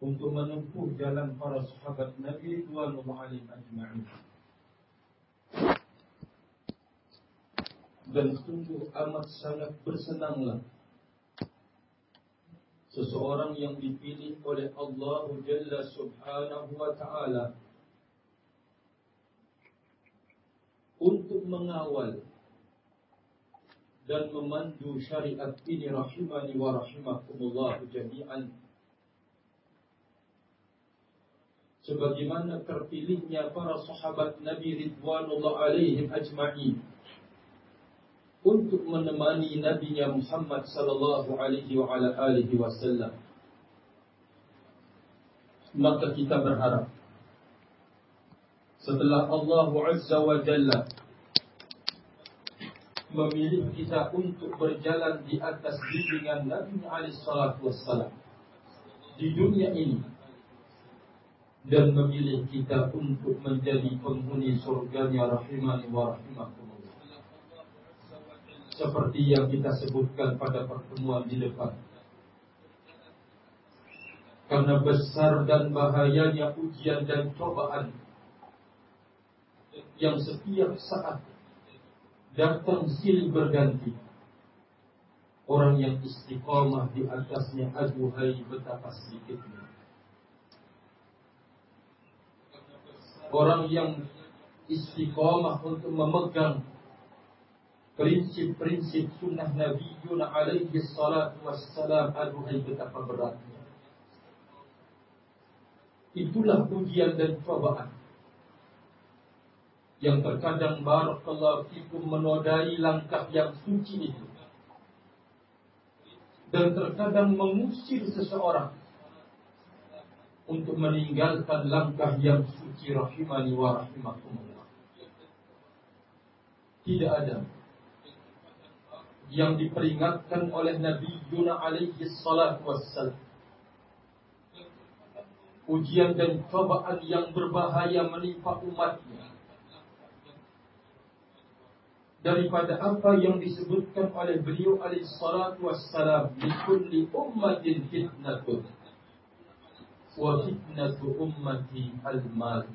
untuk menempuh jalan para sahabat Nabi Ridwanullah alaihim ajma'in. Dan sungguh amat sangat bersenanglah seseorang yang dipilih oleh Allah Jalla Subhanahu wa taala untuk mengawal dan memandu syariat ini rahimani wa rahimakumullah jami'an sebagaimana terpilihnya para sahabat Nabi Ridwanullah alaihim ajma'in untuk menemani Nabi Muhammad sallallahu alaihi wa ala alihi wasallam. Maka kita berharap setelah Allah Azza wa Jalla memilih kita untuk berjalan di atas bimbingan Nabi alaihi salatu wassalam di dunia ini dan memilih kita untuk menjadi penghuni surganya rahimani wa rahimakum seperti yang kita sebutkan pada pertemuan di depan. Karena besar dan bahayanya ujian dan cobaan yang setiap saat datang silih berganti. Orang yang istiqomah di atasnya aduhai betapa sedikitnya. Orang yang istiqomah untuk memegang prinsip-prinsip sunnah Nabi Yuna alaihi salatu wassalam aduhai betapa beratnya. Itulah ujian dan cobaan yang terkadang barakallahu fikum menodai langkah yang suci itu dan terkadang mengusir seseorang untuk meninggalkan langkah yang suci rahimani wa rahimakumullah. Tidak ada yang diperingatkan oleh Nabi Yuna alaihi salatu wassalam. Ujian dan cobaan yang berbahaya menimpa umatnya. Daripada apa yang disebutkan oleh beliau alaihi salatu wassalam. Likulli ummatin fitnatun. Al-mal.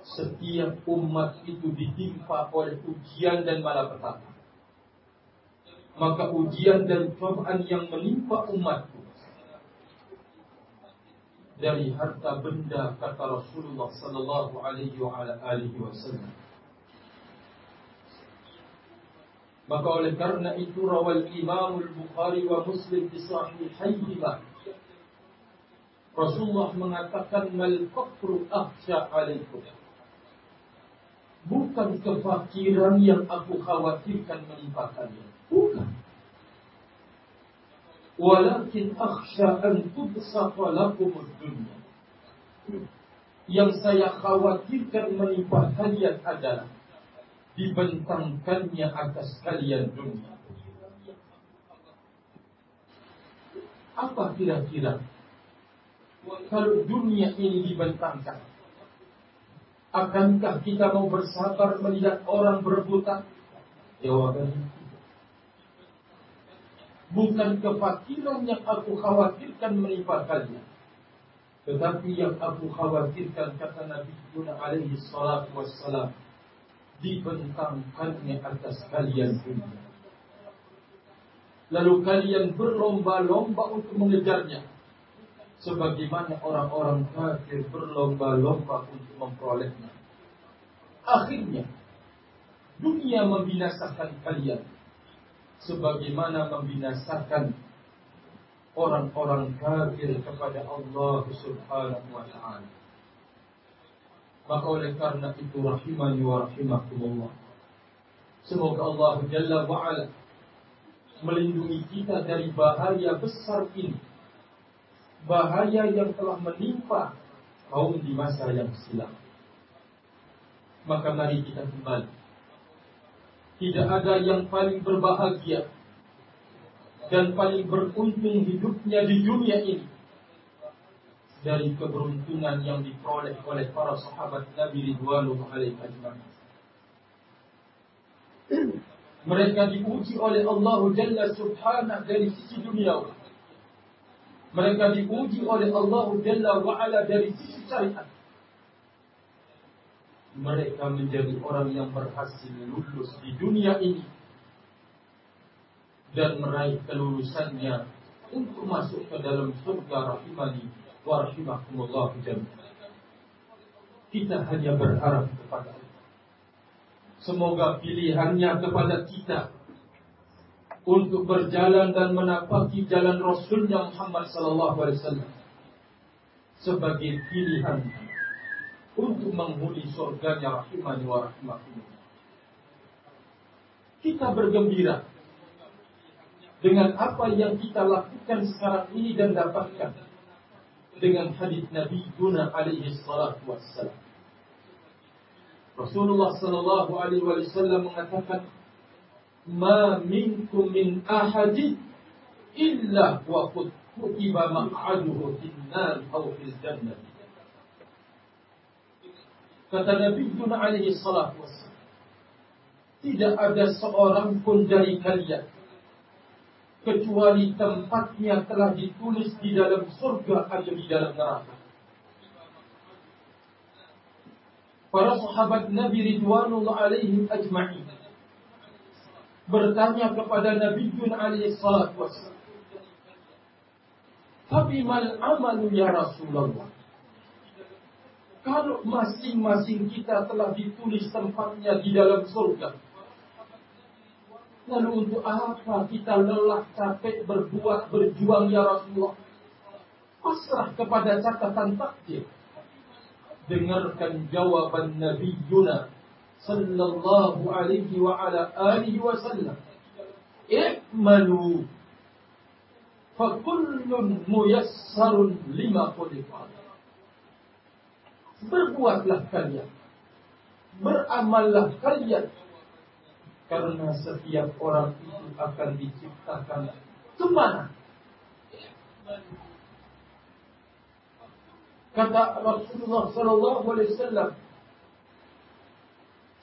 Setiap umat itu ditimpa oleh ujian dan malapetaka. Maka ujian dan cobaan yang menimpa umatku dari harta benda kata Rasulullah sallallahu alaihi wa alihi wasallam. Maka oleh karena itu rawal Imam Al-Bukhari wa Muslim di sahihayhima Rasulullah mengatakan mal faqru akhsha alaikum bukan kefakiran yang aku khawatirkan menimpa kalian Bukan. Walakin akhsha an tubsafa lakum dunia. Yang saya khawatirkan menimpa kalian adalah dibentangkannya atas kalian dunia. Apa kira-kira kalau dunia ini dibentangkan? Akankah kita mau bersabar melihat orang berebutan? Jawabannya Bukan kefakiran yang aku khawatirkan menimpa kalian. Tetapi yang aku khawatirkan kata Nabi Yuna alaihi salatu wassalam. Dibentangkannya atas kalian dunia. Lalu kalian berlomba-lomba untuk mengejarnya. Sebagaimana orang-orang kafir berlomba-lomba untuk memperolehnya. Akhirnya, dunia membinasakan kalian sebagaimana membinasakan orang-orang kafir kepada Allah Subhanahu wa taala. Maka oleh karena itu rahimani wa rahimakumullah. Semoga Allah Jalla wa ala melindungi kita dari bahaya besar ini. Bahaya yang telah menimpa kaum di masa yang silam. Maka mari kita kembali tidak ada yang paling berbahagia dan paling beruntung hidupnya di dunia ini dari keberuntungan yang diperoleh oleh para sahabat Nabi Ridwanul alaihi Mereka diuji oleh Allah Jalla Subhanahu dari sisi dunia. Mereka diuji oleh Allah Jalla wa'ala dari sisi syariat. Mereka menjadi orang yang berhasil lulus di dunia ini. Dan meraih kelulusannya untuk masuk ke dalam surga rahimani wa rahimakumullah Kita hanya berharap kepada Allah. Semoga pilihannya kepada kita untuk berjalan dan menapaki jalan Rasulnya Muhammad sallallahu alaihi wasallam sebagai pilihan untuk menghuni surganya rahimani wa rahimakumullah. Kita bergembira dengan apa yang kita lakukan sekarang ini dan dapatkan dengan hadis Nabi Yuna alaihi salatu. Rasulullah sallallahu alaihi wasallam mengatakan minkum min ahadin illa wa qad kutiba maq'aduhu fin nar aw fil jannah. Kata Nabi Yunus alaihi salatu wassalam, tidak ada seorang pun dari kalian kecuali tempatnya telah ditulis di dalam surga atau di dalam neraka. Para sahabat Nabi Ridwanullah alaihim ajma'in bertanya kepada Nabi Yun alaihi salatu wassalam. Tapi mal amalu ya Rasulullah. Kalau masing-masing kita telah ditulis tempatnya di dalam surga. Lalu untuk apa kita lelah capek berbuat berjuang ya Rasulullah? Pasrah kepada catatan takdir. Dengarkan jawaban Nabi Yunus sallallahu alaihi wa ala alihi wasallam i'malu fa kullun muyassarun lima khuliqa berbuatlah kalian beramallah kalian karena setiap orang itu akan diciptakan ke mana kata Rasulullah Sallallahu Alaihi Wasallam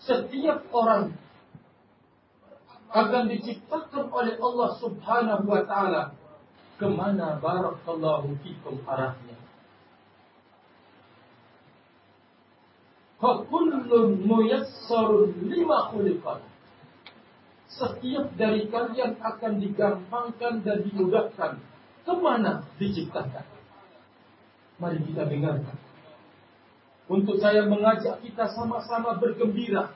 setiap orang akan diciptakan oleh Allah Subhanahu wa taala ke mana barakallahu fikum arahnya. Fakullun muyassarun lima khuliqat. Setiap dari kalian akan digampangkan dan dimudahkan. Ke mana diciptakan? Mari kita dengarkan. Untuk saya mengajak kita sama-sama bergembira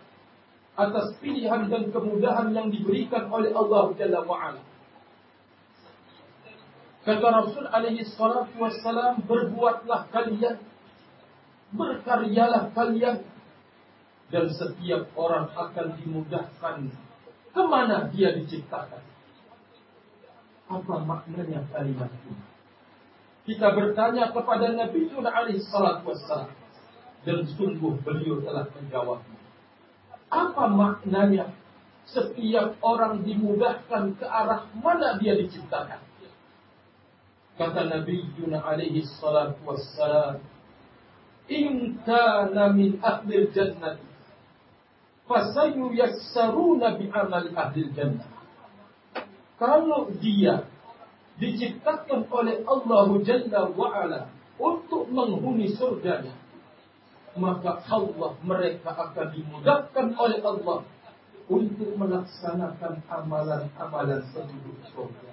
atas pilihan dan kemudahan yang diberikan oleh Allah Jalla wa'ala. Kata Rasul alaihi salatu wassalam, berbuatlah kalian, berkaryalah kalian, dan setiap orang akan dimudahkan ke mana dia diciptakan. Apa maknanya kalimat ini? Kita bertanya kepada Nabi Yunus alaihi salatu wassalam dan sungguh beliau telah menjawabnya. Apa maknanya setiap orang dimudahkan ke arah mana dia diciptakan? Kata Nabi Yuna alaihi salatu wassalam, In kana min ahli jannah, fasayu yassaruna bi amali ahli jannah. Kalau dia diciptakan oleh Allah Jalla wa'ala untuk menghuni surganya, maka Allah mereka akan dimudahkan oleh Allah untuk melaksanakan amalan-amalan penduduk surga.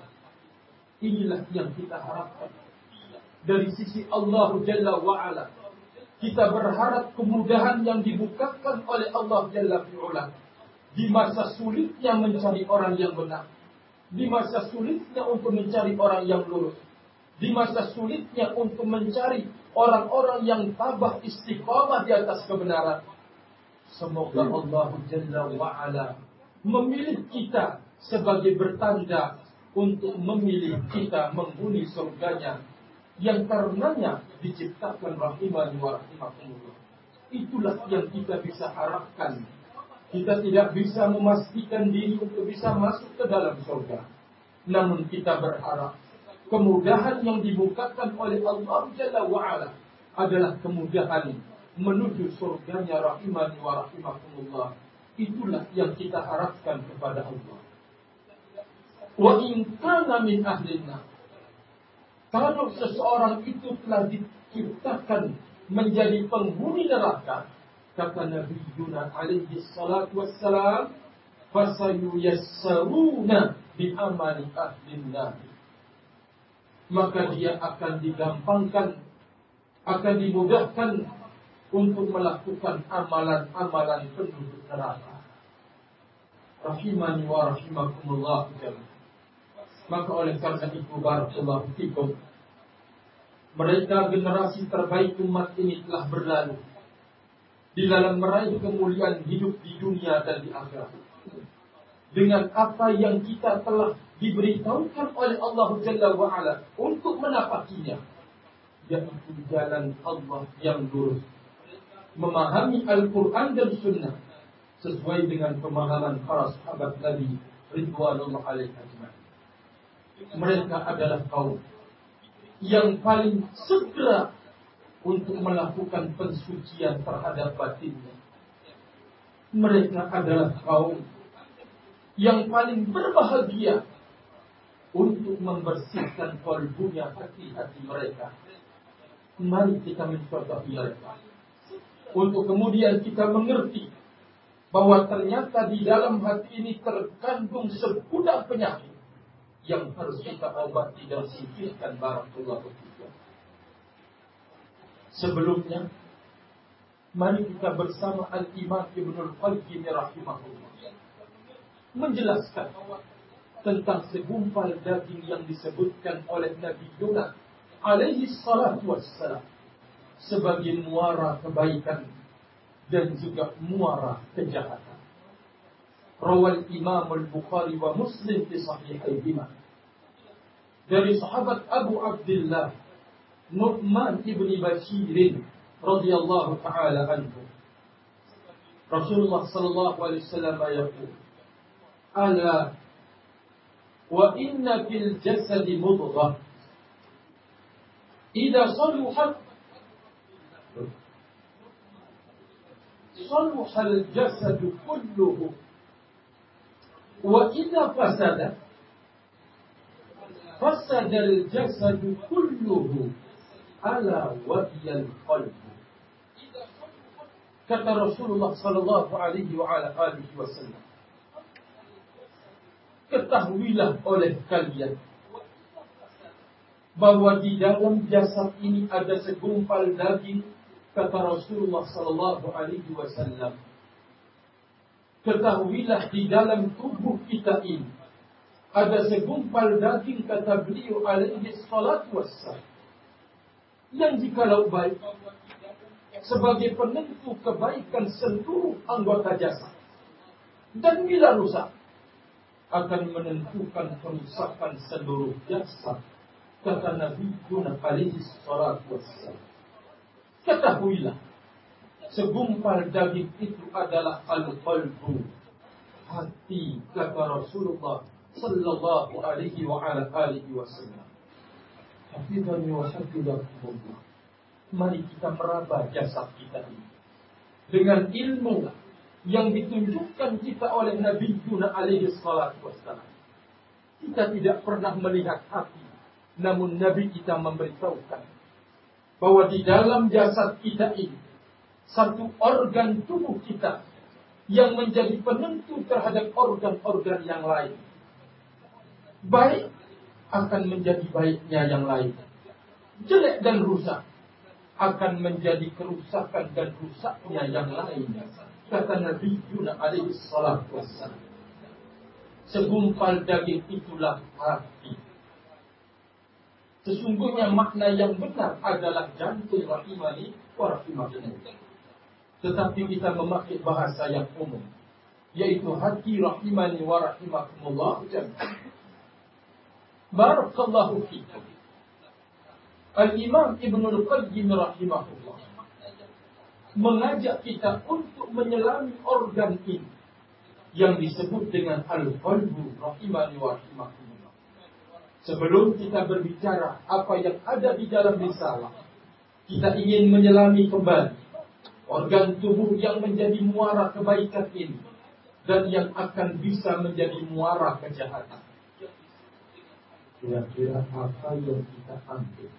Inilah yang kita harapkan dari sisi Allah Jalla wa'ala. Kita berharap kemudahan yang dibukakan oleh Allah Jalla fi'ula. Di masa sulitnya mencari orang yang benar. Di masa sulitnya untuk mencari orang yang lurus. Di masa sulitnya untuk mencari orang-orang yang tabah istiqamah di atas kebenaran. Semoga hmm. Allah Jalla wa'ala memilih kita sebagai bertanda untuk memilih kita menghuni surganya yang karenanya diciptakan rahimah wa rahimakumullah. Itulah yang kita bisa harapkan. Kita tidak bisa memastikan diri untuk bisa masuk ke dalam surga. Namun kita berharap kemudahan yang dibukakan oleh Allah Jalla wa'ala adalah kemudahan menuju surganya rahimani wa rahimakumullah. Itulah yang kita harapkan kepada Allah. Wa in kana min ahlina Kalau seseorang itu telah diciptakan menjadi penghuni neraka, kata Nabi Yunus alaihi salatu wassalam, fasayuyassaruna bi amali ahli Maka dia akan digampangkan, akan dimudahkan untuk melakukan amalan-amalan penduduk neraka. Rahimani wa rahimakumullah. Maka oleh karena itu barakallahu fikum mereka generasi terbaik umat ini telah berlalu di dalam meraih kemuliaan hidup di dunia dan di akhirat. Dengan apa yang kita telah diberitahukan oleh Allah Jalla wa ala untuk menapakinya. Yaitu jalan Allah yang lurus. Memahami Al-Quran dan Sunnah sesuai dengan pemahaman para sahabat Nabi Ridwanullah alaihi mereka adalah kaum yang paling segera untuk melakukan pensucian terhadap batinnya. Mereka adalah kaum yang paling berbahagia untuk membersihkan kalbunya hati-hati mereka. Mari kita mencoba mereka. Untuk kemudian kita mengerti bahwa ternyata di dalam hati ini terkandung segudang penyakit yang harus kita obati dan singkirkan barakallahu fikum. Sebelumnya, mari kita bersama Al-Imam Ibnu Al-Qayyim rahimahullah menjelaskan tentang segumpal daging yang disebutkan oleh Nabi Yunus alaihi salatu wassalam sebagai muara kebaikan dan juga muara kejahatan. Rawal Imam Al-Bukhari wa Muslim di sahihayhima dari sahabat Abu Abdullah Nu'man ibni Bashir radhiyallahu taala anhu. Rasulullah sallallahu alaihi wasallam yaqul ألا وإن في الجسد مضغة. إذا صلحت صلح الجسد كله وإذا فسد فسد الجسد كله ألا وهي القلب. كما رسول الله صلى الله عليه وعلى آله وسلم. Ketahuilah oleh kalian. Bahwa di dalam jasad ini ada segumpal daging kata Rasulullah sallallahu alaihi wasallam. Ketahuilah di dalam tubuh kita ini ada segumpal daging kata beliau alaihi salatu wassalam. Yang jikalau baik sebagai penentu kebaikan seluruh anggota jasad. Dan bila rusak akan menentukan kerusakan seluruh jasad kata Nabi Yunus alaihi salatu wassalam ketahuilah segumpal daging itu adalah al-qalbu hati kata Rasulullah sallallahu alaihi wa ala alihi wasallam. Hafizani wa. Mari kita meraba jasad kita ini. Dengan ilmu yang ditunjukkan kita oleh Nabi Yuna alaihi salatu wassalam. Kita tidak pernah melihat hati. Namun Nabi kita memberitahukan bahwa di dalam jasad kita ini satu organ tubuh kita yang menjadi penentu terhadap organ-organ yang lain baik akan menjadi baiknya yang lain. Jelek dan rusak akan menjadi kerusakan dan rusaknya yang lain. Kata Nabi Yunus alaihi salatu wassalam. Segumpal daging itulah hati. Sesungguhnya makna yang benar adalah jantung rahimani wa rahimahullah. Tetapi kita memakai bahasa yang umum. Yaitu hati rahimani wa rahimakumullah Barakallahu fikum. Al-Imam Ibn Al-Qayyim rahimahullah mengajak kita untuk menyelami organ ini yang disebut dengan al-qalbu rahimani wa rahimahullah. Sebelum kita berbicara apa yang ada di dalam risalah, kita ingin menyelami kembali organ tubuh yang menjadi muara kebaikan ini dan yang akan bisa menjadi muara kejahatan. Kira-kira apa yang kita ambil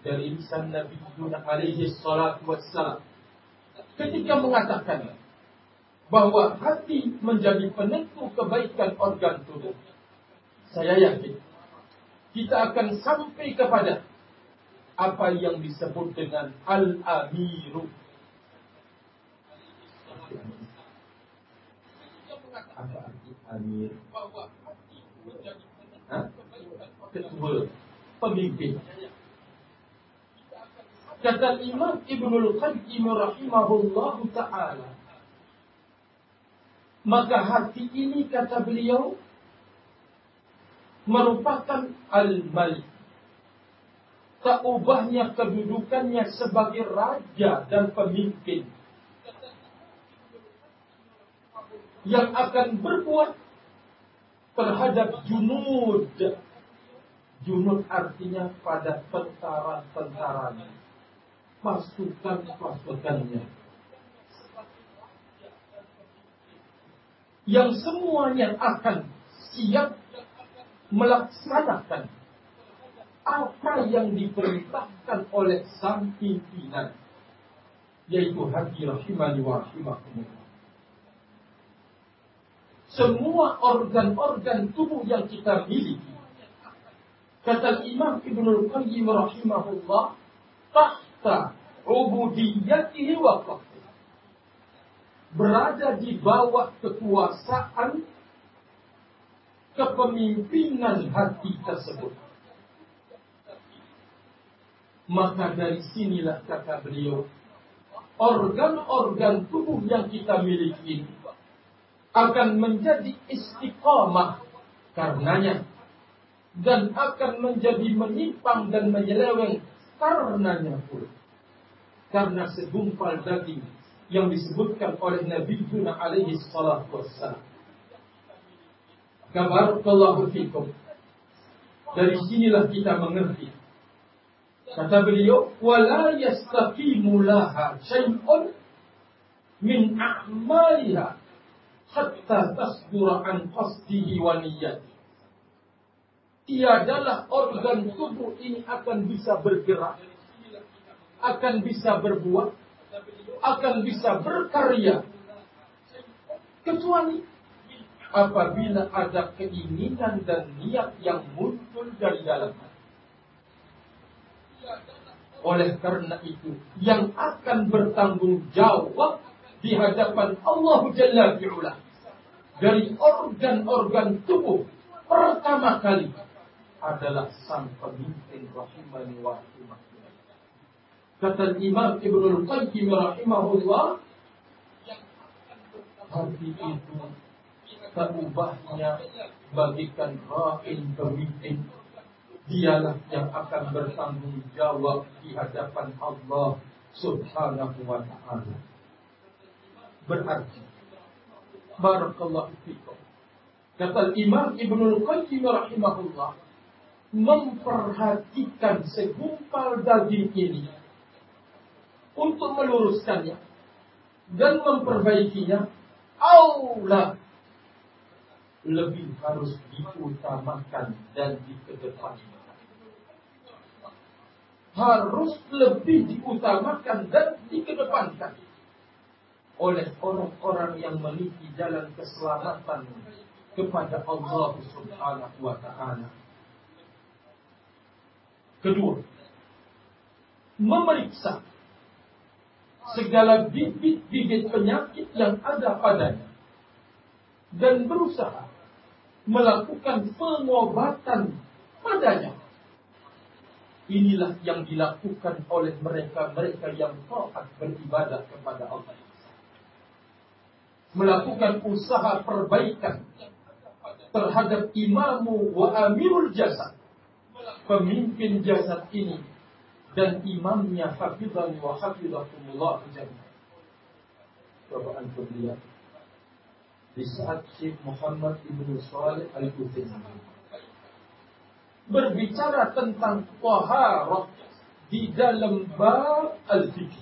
dari lisan Nabi Yunus alaihi salatu wassalam ketika mengatakan bahwa hati menjadi penentu kebaikan organ tubuh. Saya yakin kita akan sampai kepada apa yang disebut dengan al-amiru. Apa arti amir? Ketua, pemimpin. Kata Imam Ibnul Qayyim rahimahullah taala. Maka hati ini kata beliau merupakan al-malik. Tak kedudukannya sebagai raja dan pemimpin yang akan berbuat terhadap junud. Junud artinya pada tentara-tentaranya pasukan-pasukannya. Yang semuanya akan siap melaksanakan apa yang diperintahkan oleh sang pimpinan yaitu hati rahimani wa. Semua organ-organ tubuh yang kita miliki kata Imam Ibnul Qayyim rahimahullah tahta wa berada di bawah kekuasaan kepemimpinan hati tersebut. Maka dari sinilah kata beliau, organ-organ tubuh yang kita miliki akan menjadi istiqamah karenanya dan akan menjadi menyimpang dan menyeleweng karenanya pula karena segumpal daging yang disebutkan oleh Nabi Yunus alaihi salatu wassalam. Allah fikum. Dari sinilah kita mengerti. Kata beliau, wala yastaqimu laha syai'un min a'maliha hatta tasdura an qasdihi wa niyyatihi tiadalah organ tubuh ini akan bisa bergerak, akan bisa berbuat, akan bisa berkarya, kecuali apabila ada keinginan dan niat yang muncul dari dalamnya. Oleh karena itu, yang akan bertanggung jawab di hadapan Allah Jalla fi'ula dari organ-organ tubuh pertama kali adalah sang pemimpin rahimani wa. Kata Imam Ibnu Qayyim rahimahullah, hati itu tak ubahnya bagikan ra'in pemimpin. Dialah yang akan bertanggung jawab di hadapan Allah subhanahu wa ta'ala. Berarti, Barakallahu fikum. Kata Imam Ibnu Qayyim rahimahullah, memperhatikan segumpal daging ini untuk meluruskannya dan memperbaikinya, Allah lebih harus diutamakan dan dikedepankan. Harus lebih diutamakan dan dikedepankan oleh orang-orang yang meniti jalan keselamatan kepada Allah Subhanahu wa taala Kedua, memeriksa segala bibit-bibit penyakit yang ada padanya dan berusaha melakukan pengobatan padanya. Inilah yang dilakukan oleh mereka-mereka yang taat beribadah kepada Allah. Melakukan usaha perbaikan terhadap imamu wa amirul jasad pemimpin jasad ini dan imamnya hafizan wa hafizakumullah jami'an. Coba antum lihat di saat Syekh Muhammad Ibnu Saleh Al-Utsaimin berbicara tentang taharah di dalam bab al-fiqh.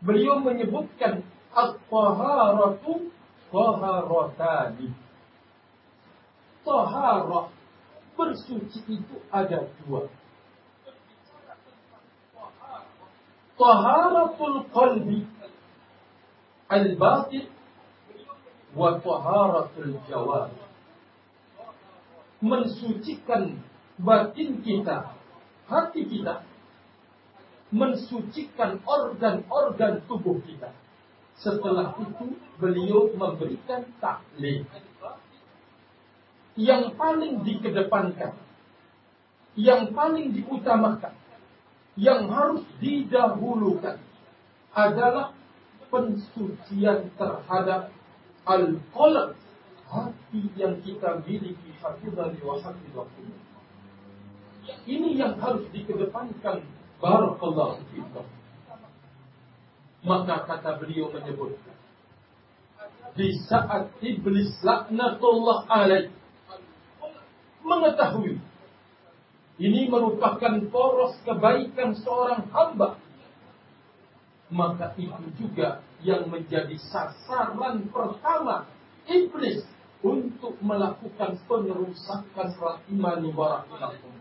Beliau menyebutkan at-taharatu taharatani Taharah bersuci itu ada dua. Taharatul qalbi al-batin wa taharatul jawab. Mensucikan batin kita, hati kita, mensucikan organ-organ tubuh kita. Setelah itu beliau memberikan taklid. Yang paling dikedepankan, yang paling diutamakan, yang harus didahulukan adalah pensucian terhadap al-qalb hati yang kita miliki hafizan wa hafizakum. Ini yang harus dikedepankan barakallahu fikum. Maka kata beliau menyebut di saat iblis laknatullah alaih mengetahui ini merupakan poros kebaikan seorang hamba maka itu juga yang menjadi sasaran pertama iblis untuk melakukan pengerusakan rahimani warahmatullahi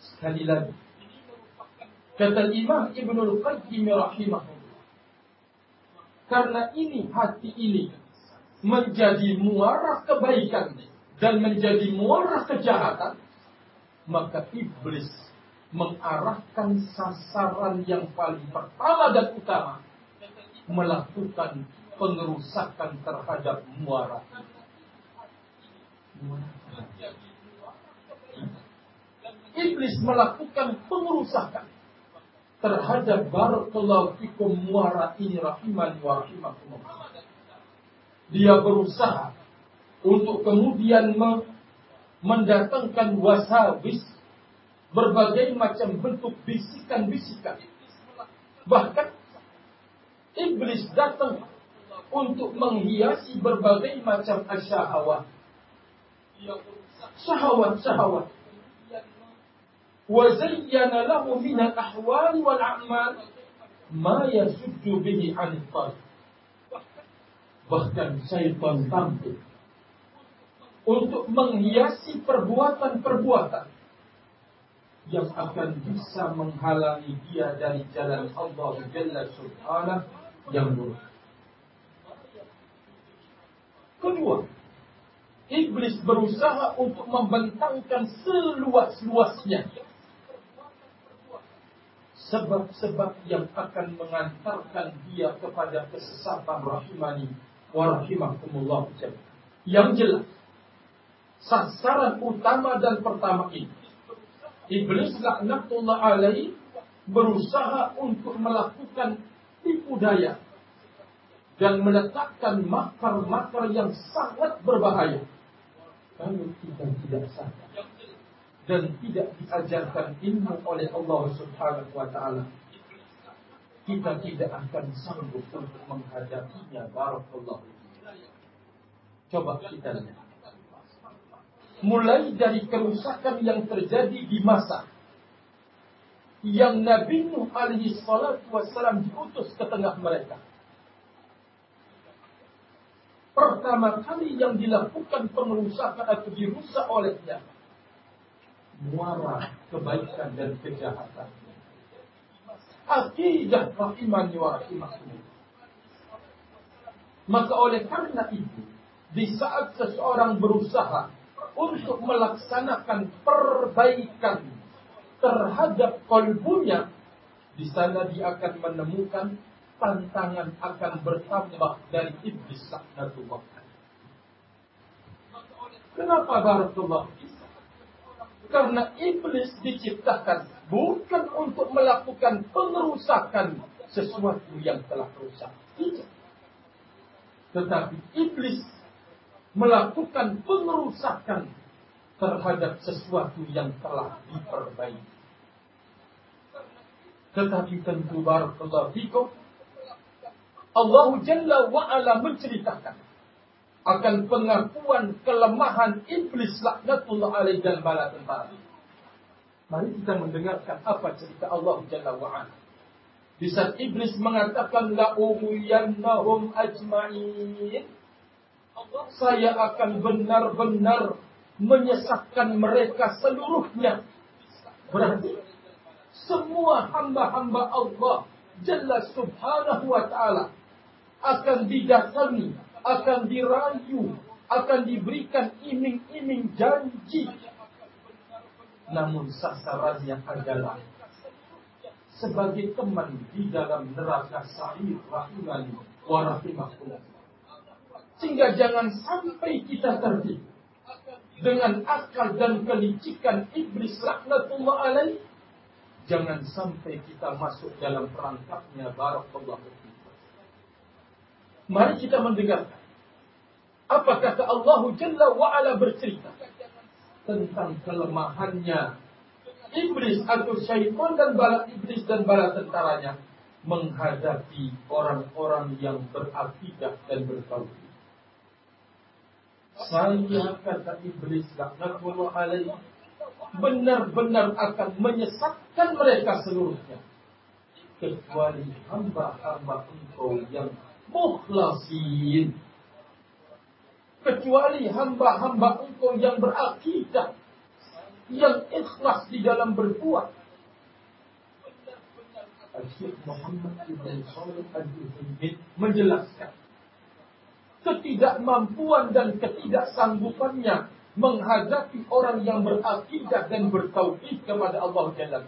Sekali lagi Kata Imam Ibn Al-Qayyim rahimahullah. Karena ini hati ini menjadi muara kebaikan dan menjadi muara kejahatan, maka iblis mengarahkan sasaran yang paling pertama dan utama melakukan pengerusakan terhadap muara. Iblis melakukan pengerusakan terhadap barakallahu fikum muara ini rahiman wa rahimakumullah Dia berusaha untuk kemudian mendatangkan wasawis berbagai macam bentuk bisikan-bisikan. Bahkan iblis datang untuk menghiasi berbagai macam asyahawat. Syahwat-syahwat وزين له من الأحوال والأعمال ما يسد به عن الطريق bahkan syaitan tampil untuk menghiasi perbuatan-perbuatan yang akan bisa menghalangi dia dari jalan Allah Jalla Subhanahu yang lurus. Kedua, iblis berusaha untuk membentangkan seluas-luasnya sebab-sebab yang akan mengantarkan dia kepada kesesatan rahimani wa rahimakumullah yang jelas sasaran utama dan pertama ini iblis laknatullah alaih berusaha untuk melakukan tipu daya dan meletakkan makar-makar yang sangat berbahaya. Kalau kita tidak sadar dan tidak diajarkan ilmu oleh Allah Subhanahu wa taala kita tidak akan sanggup untuk menghadapinya barakallahu coba kita lihat. Mulai dari kerusakan yang terjadi di masa yang Nabi Nuh alaihi salatu wassalam diutus ke tengah mereka. Pertama kali yang dilakukan pengerusakan atau dirusak olehnya muara kebaikan dan kejahatan. Akidah rahiman wa rahimakumullah. Maka oleh karena itu, di saat seseorang berusaha untuk melaksanakan perbaikan terhadap kalbunya, di sana dia akan menemukan tantangan akan bertambah dari iblis laknatullah. Kenapa barakallah? Karena iblis diciptakan bukan untuk melakukan pengerusakan sesuatu yang telah rusak. Tidak. Tetapi iblis melakukan pengerusakan terhadap sesuatu yang telah diperbaiki. Tetapi tentu barakallahu fikum Allah Jalla wa'ala menceritakan akan pengakuan kelemahan iblis laknatullah alaih dan bala tentara. Mari kita mendengarkan apa cerita Allah Jalla wa'ala. Di saat iblis mengatakan la'umuyannahum ajma'in. Saya akan benar-benar menyesatkan mereka seluruhnya. Berarti semua hamba-hamba Allah Jalla subhanahu wa ta'ala akan didatangi, akan dirayu, akan diberikan iming-iming janji. Namun sasarannya adalah sebagai teman di dalam neraka sa'ir rahimani wa rahimakumullah. Sehingga jangan sampai kita tertipu dengan akal dan kelicikan iblis laknatullah alaih Jangan sampai kita masuk dalam perangkapnya barakallahu. Mari kita mendengarkan apa kata Allah Jalla wa ala bercerita tentang kelemahannya iblis atau syaitan dan bala iblis dan bala tentaranya menghadapi orang-orang yang berakidah dan bertauhid. Saya kata iblis laknatullah alaihi benar-benar akan menyesatkan mereka seluruhnya. Kecuali hamba-hamba engkau yang mukhlasin. Kecuali hamba-hamba engkau yang berakidah. Yang ikhlas di dalam berbuat. Syekh menjelaskan ketidakmampuan dan ketidaksanggupannya menghadapi orang yang berakidah dan bertauhid kepada Allah Jalla.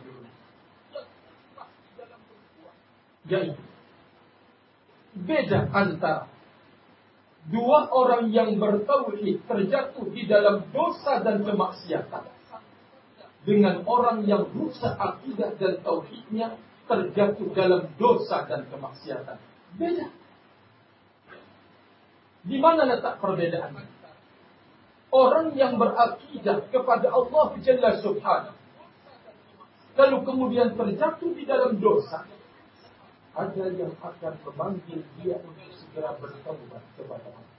Yaitu beda antara dua orang yang bertauhid terjatuh di dalam dosa dan kemaksiatan dengan orang yang rusak akidah dan tauhidnya terjatuh dalam dosa dan kemaksiatan. Beda. Di mana letak perbedaannya? orang yang berakidah kepada Allah Jalla Subhanahu lalu kemudian terjatuh di dalam dosa ada yang akan memanggil dia untuk segera bertobat kepada Allah.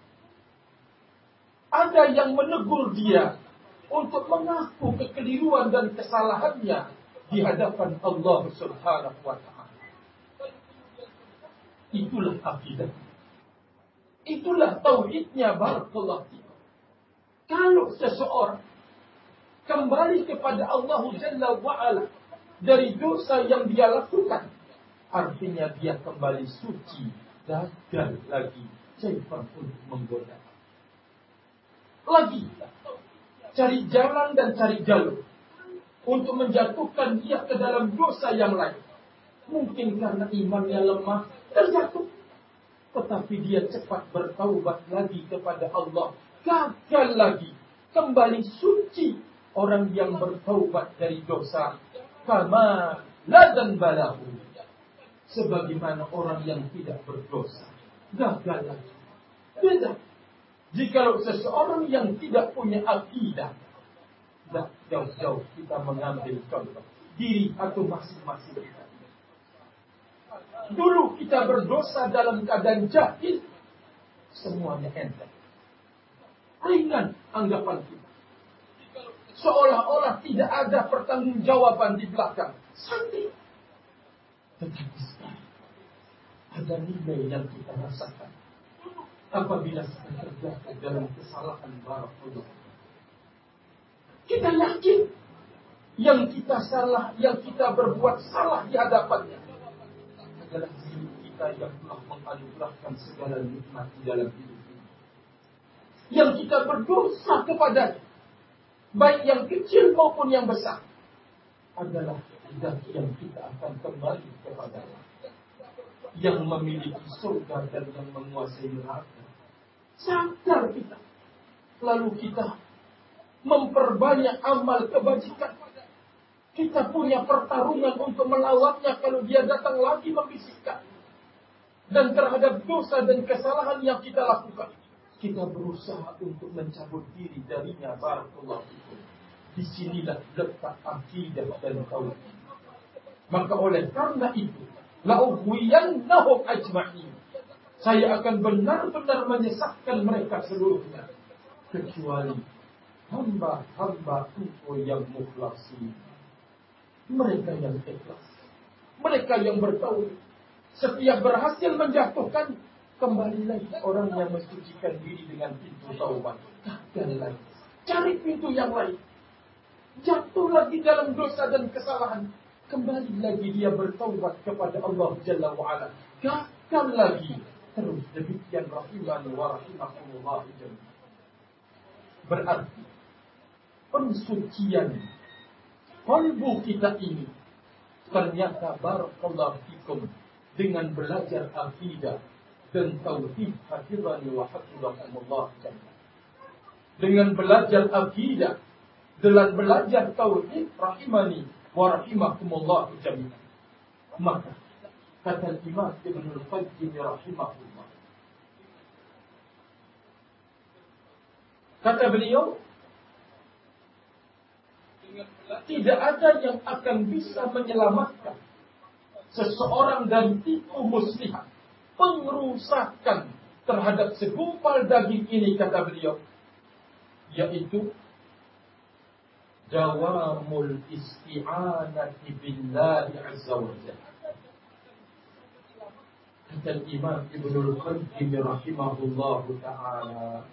Ada yang menegur dia untuk mengaku kekeliruan dan kesalahannya di hadapan Allah Subhanahu wa taala. Itulah akidah. Itulah tauhidnya barakallahu kalau seseorang kembali kepada Allah Jalla wa'ala dari dosa yang dia lakukan, artinya dia kembali suci, gagal lagi syaitan untuk menggoda. Lagi, cari jalan dan cari jalur untuk menjatuhkan dia ke dalam dosa yang lain. Mungkin karena imannya lemah, terjatuh. Tetapi dia cepat bertaubat lagi kepada Allah gagal lagi kembali suci orang yang bertaubat dari dosa kama ladan balahu sebagaimana orang yang tidak berdosa gagal lagi beda jika seseorang yang tidak punya akidah tidak jauh-jauh kita mengambil contoh diri atau masing-masing kita dulu kita berdosa dalam keadaan jahil semuanya enteng ringan anggapan kita. Seolah-olah tidak ada pertanggungjawaban di belakang. Santai. Tetapi sekarang ada nilai yang kita rasakan. Apabila kita terjatuh dalam kesalahan barakallah. Kita yakin yang kita salah, yang kita berbuat salah di hadapannya adalah diri kita yang telah menganugerahkan segala nikmat di dalam hidup yang kita berdosa kepadanya, baik yang kecil maupun yang besar, adalah zat yang kita akan kembali kepadanya, yang memiliki surga dan yang menguasai neraka. Sadar kita, lalu kita memperbanyak amal kebajikan. Kita punya pertarungan untuk melawannya kalau dia datang lagi membisikkan. Dan terhadap dosa dan kesalahan yang kita lakukan kita berusaha untuk mencabut diri darinya barakallahu. Di sinilah letak akidah dan tauhid. Maka oleh karena itu, la'uhwiyannahum ajma'in. Saya akan benar-benar menyesatkan mereka seluruhnya. Kecuali hamba-hamba itu yang mukhlasi. Mereka yang ikhlas. Mereka yang bertauhid. Setiap berhasil menjatuhkan Kembali lagi orang yang mensucikan diri dengan pintu taubat. Gagal lagi. Cari pintu yang lain. Jatuh lagi dalam dosa dan kesalahan. Kembali lagi dia bertaubat kepada Allah Jalla wa'ala. Gagal lagi. Terus demikian rahimani wa rahimakumullah Berarti pensucian kalbu kita ini ternyata barakallahu fikum dengan belajar akidah dan tauhid hafizani wa hafizakumullah dengan belajar akidah dengan belajar tauhid rahimani wa rahimakumullah jami'an maka kata Imam Ibn Al-Qayyim rahimahullah kata beliau tidak ada yang akan bisa menyelamatkan seseorang dari tipu muslihat pengrusakan terhadap segumpal daging ini kata beliau yaitu dawamul isti'anati billahi azza wa jalla. Kata Imam Ibnu Qayyim rahimahullah taala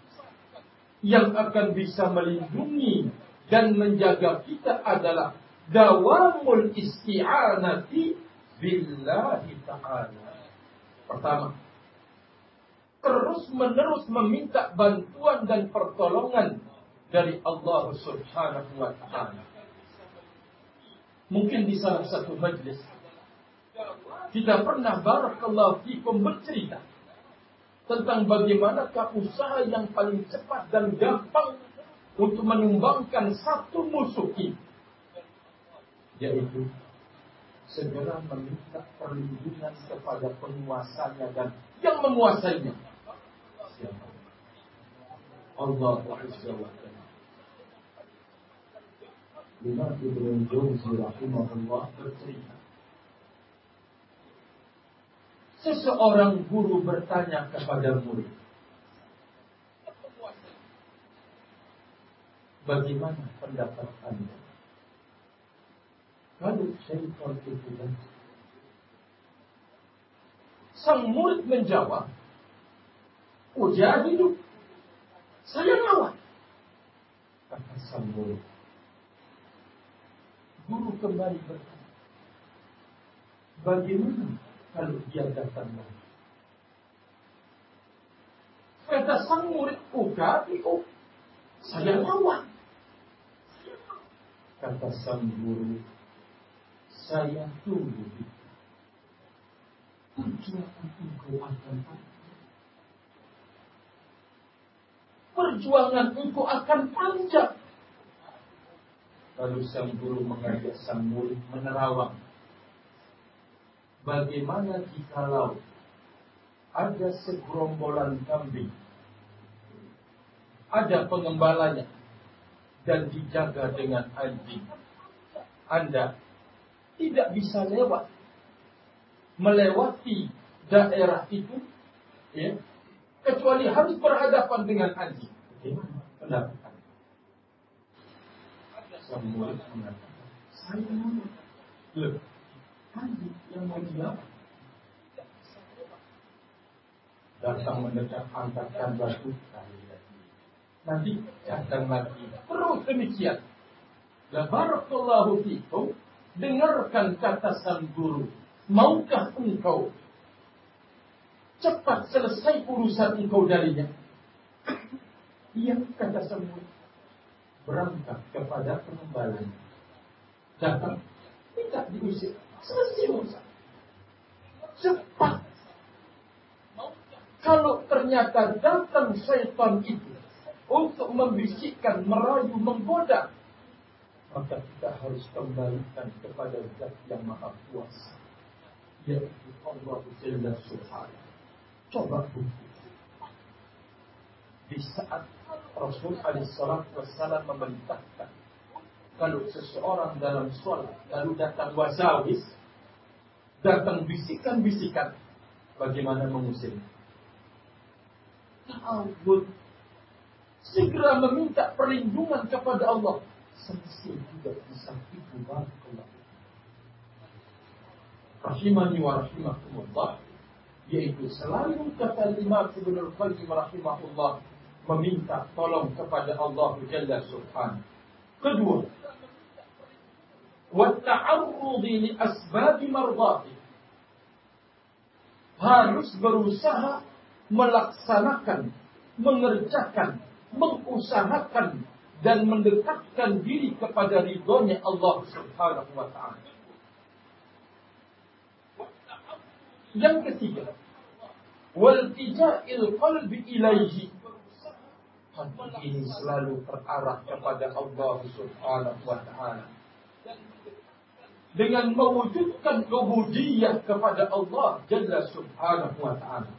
yang akan bisa melindungi dan menjaga kita adalah dawamul isti'anati billahi ta'ala. Pertama, terus menerus meminta bantuan dan pertolongan dari Allah Subhanahu wa taala. Mungkin di salah satu majlis kita pernah barakallahu fikum bercerita tentang bagaimanakah usaha yang paling cepat dan gampang untuk menyumbangkan satu musuh ini yaitu segera meminta perlindungan kepada penguasanya dan yang menguasainya. Allah Azza wa Imam Ibn Jauzi rahimahullah bercerita. Seseorang guru bertanya kepada murid. Bagaimana pendapat Anda? Lalu syaitan itu Sang murid menjawab, Ujar hidup. Saya lawan. Kata sang murid. Guru kembali bertanya. Bagaimana kalau dia datang lagi? Kata sang murid, Ujar itu. Saya lawan. Kata sang guru, saya tunggu perjuangan engkau akan perjuangan engkau akan panjang lalu sang guru mengajak sang murid menerawang. Bagaimana jikalau ada segerombolan kambing? Ada pengembalanya dan dijaga dengan anjing. Anda tidak bisa lewat. Melewati daerah itu ya kecuali harus berhadapan dengan anjing. Semua mengatakan, saya mau. Loh, anjing yang mau dilawan. Datang mendekat angkatkan batu Nanti datang lagi. Terus demikian. La barakallahu fikum Dengarkan kata sang guru. Maukah engkau cepat selesai urusan engkau darinya? Ia kata sang guru. Berangkat kepada pengembalan. Datang. Tidak diusir. Selesai urusan. Cepat. Kalau ternyata datang syaitan itu untuk membisikkan, merayu, menggoda maka kita harus kembalikan kepada zat yang maha kuasa yaitu Allah Jalla Subhanahu coba bukti di saat Rasul Alaihissalam memerintahkan. Kalau seseorang dalam sholat lalu datang wasawis datang bisikan-bisikan bagaimana mengusir? Ta'awud segera meminta perlindungan kepada Allah. Selesai juga bisa itu barakallah. Rahimani wa rahimakumullah. yaitu selalu kata lima Ibnu Qayyim rahimahullah meminta tolong kepada Allah Jalla Subhanahu. Kedua, wa ta'arrudi li asbab mardati. Harus berusaha melaksanakan, mengerjakan, mengusahakan dan mendekatkan diri kepada ridhonya Allah Subhanahu wa taala. Yang ketiga, wal tija'il qalbi ilaihi. Hati ini selalu terarah kepada Allah Subhanahu wa taala. Dengan mewujudkan ubudiyah kepada Allah Jalla Subhanahu wa taala.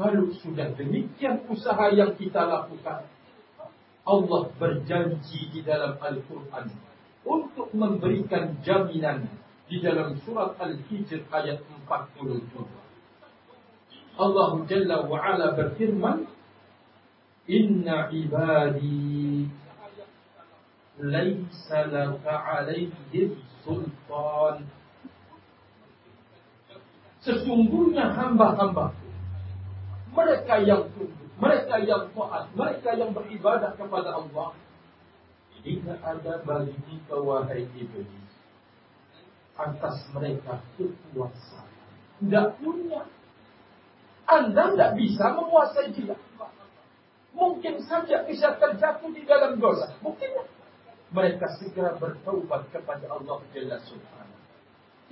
Kalau sudah demikian usaha yang kita lakukan, Allah berjanji di dalam Al-Quran untuk memberikan jaminan di dalam surat Al-Hijr ayat 47. Allah Jalla wa Ala berfirman, "Inna ibadi laisa laka 'alaihim sultan." Sesungguhnya hamba-hamba mereka yang tunduk, mereka yang taat, mereka yang beribadah kepada Allah, tidak ada bagi kita wahai iblis atas mereka kekuasaan. Tidak punya. Anda tidak bisa menguasai dia. Mungkin saja bisa terjatuh di dalam dosa. Mungkin mereka segera bertaubat kepada Allah Jalla Subhanahu.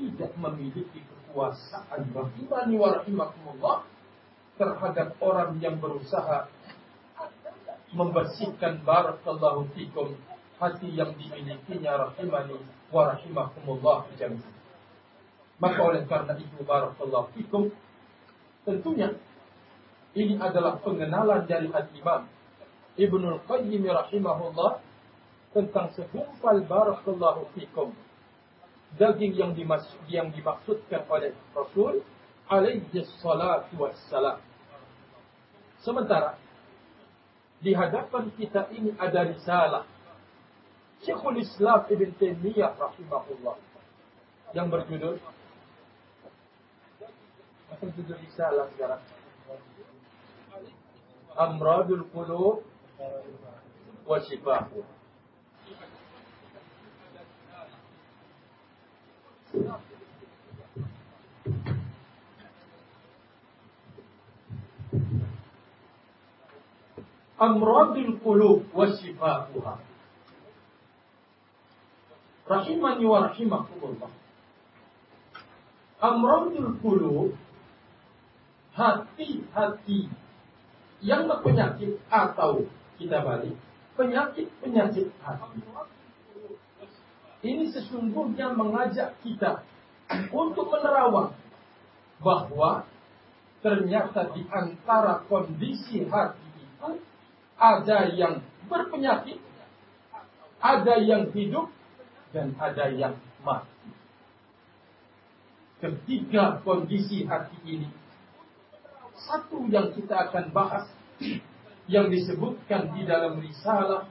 Tidak memiliki kekuasaan rahimani wa rahimakumullah terhadap orang yang berusaha membersihkan barakallahu fikum hati yang dimilikinya rahimani wa rahimakumullah jami'an. Maka oleh karena itu barakallahu fikum tentunya ini adalah pengenalan dari al-Imam Ibnu Qayyim rahimahullah tentang segumpal barakallahu fikum daging yang dimaksud, yang dimaksudkan oleh Rasul alaihi salatu wassalam. Sementara di hadapan kita ini ada risalah Syekhul Islam Ibn Taimiyah rahimahullah yang berjudul apa judul risalah sekarang? Amradul Qulub wa Shifahu. Amradul Qulub wa Shifahuha rahimani wa rahimakumullah. Amradul qulub hati-hati yang berpenyakit atau kita balik penyakit-penyakit hati. Ini sesungguhnya mengajak kita untuk menerawang bahwa ternyata di antara kondisi hati itu ada yang berpenyakit, ada yang hidup, dan ada yang mati. Ketiga kondisi hati ini, satu yang kita akan bahas yang disebutkan di dalam risalah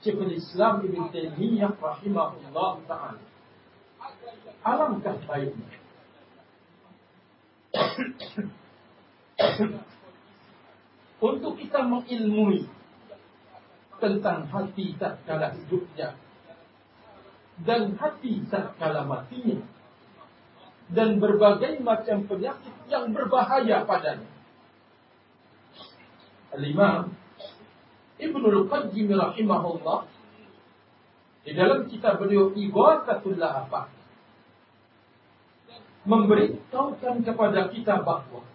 Syekhul Islam Ibn Taimiyah rahimahullah taala. Alangkah baiknya untuk kita mengilmui tentang hati tak kalah hidupnya dan hati tatkala matinya dan berbagai macam penyakit yang berbahaya padanya. Al-Imam Ibnu Al-Qayyim rahimahullah di dalam kitab beliau Ighathatul Lahafah memberitahukan kepada kita bahwa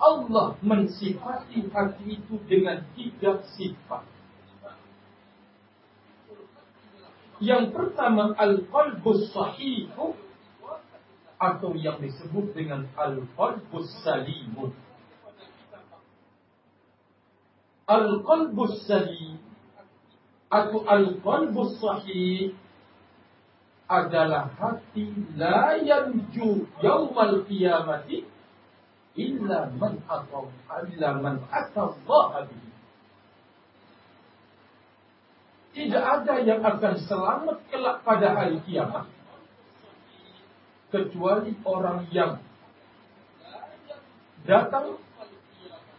Allah mensifati hati itu dengan tiga sifat. Yang pertama al-qalbus sahihu atau yang disebut dengan al-qalbus salimu. Al-qalbus salim atau al-qalbus sahih adalah hati la yanju yaumal qiyamati illa man atau illa man atallaha bihi Tidak ada yang akan selamat kelak pada hari kiamat. Kecuali orang yang datang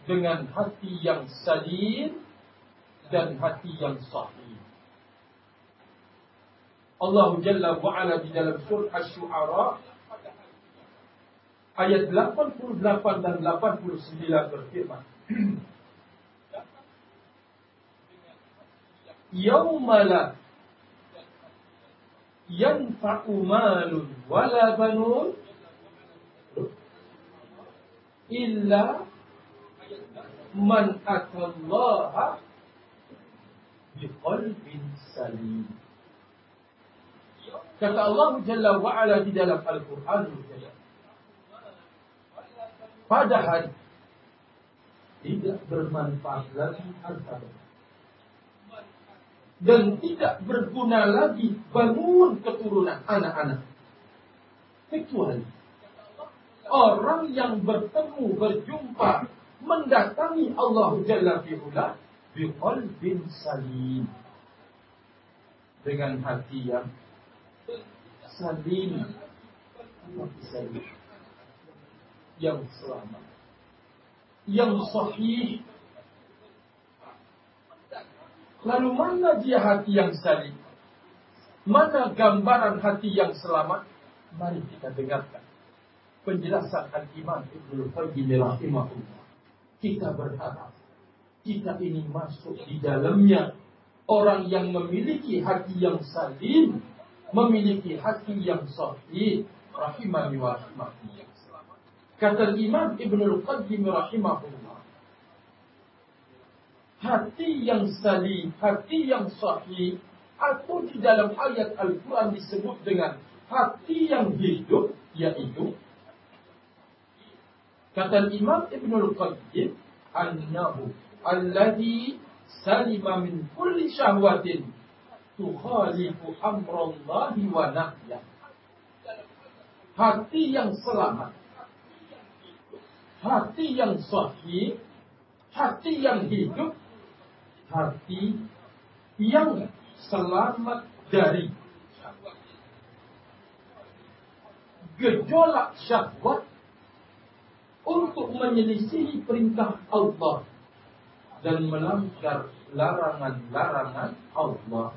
dengan hati yang salim dan hati yang sahih. Allah Jalla wa'ala di dalam surah Asy-Syu'ara ayat 88 dan 89 berfirman. Yauma la yanfa'u malun wala banun illa man atallaha biqalbin salim. Kata Allah Jalla wa'ala di dalam Al-Quran. Pada hari tidak bermanfaat lagi harta dan tidak berguna lagi bangun keturunan anak-anak. Kecuali orang yang bertemu berjumpa mendatangi Allah Jalla fi'ula bin salim. Dengan hati yang salim. Hati salim yang selamat. Yang sahih. Lalu mana dia hati yang salim? Mana gambaran hati yang selamat? Mari kita dengarkan penjelasan Al-Imam Ibnu Qayyim rahimahullah kita berharap kita ini masuk di dalamnya orang yang memiliki hati yang salim, memiliki hati yang sahih, rahimani wa. Kata Imam Ibnu Qayyim rahimahullah, hati yang salim, hati yang sahih, atau di dalam ayat Al-Quran disebut dengan hati yang hidup, yaitu Kata Imam Ibn Al-Qayyim, Annahu alladhi salima min kulli syahwatin tukhalifu amrallahi wa nahyah. Hati yang selamat, hati yang sahih, hati yang hidup, hati yang selamat dari gejolak syahwat untuk menyelisihi perintah Allah dan melanggar larangan-larangan Allah.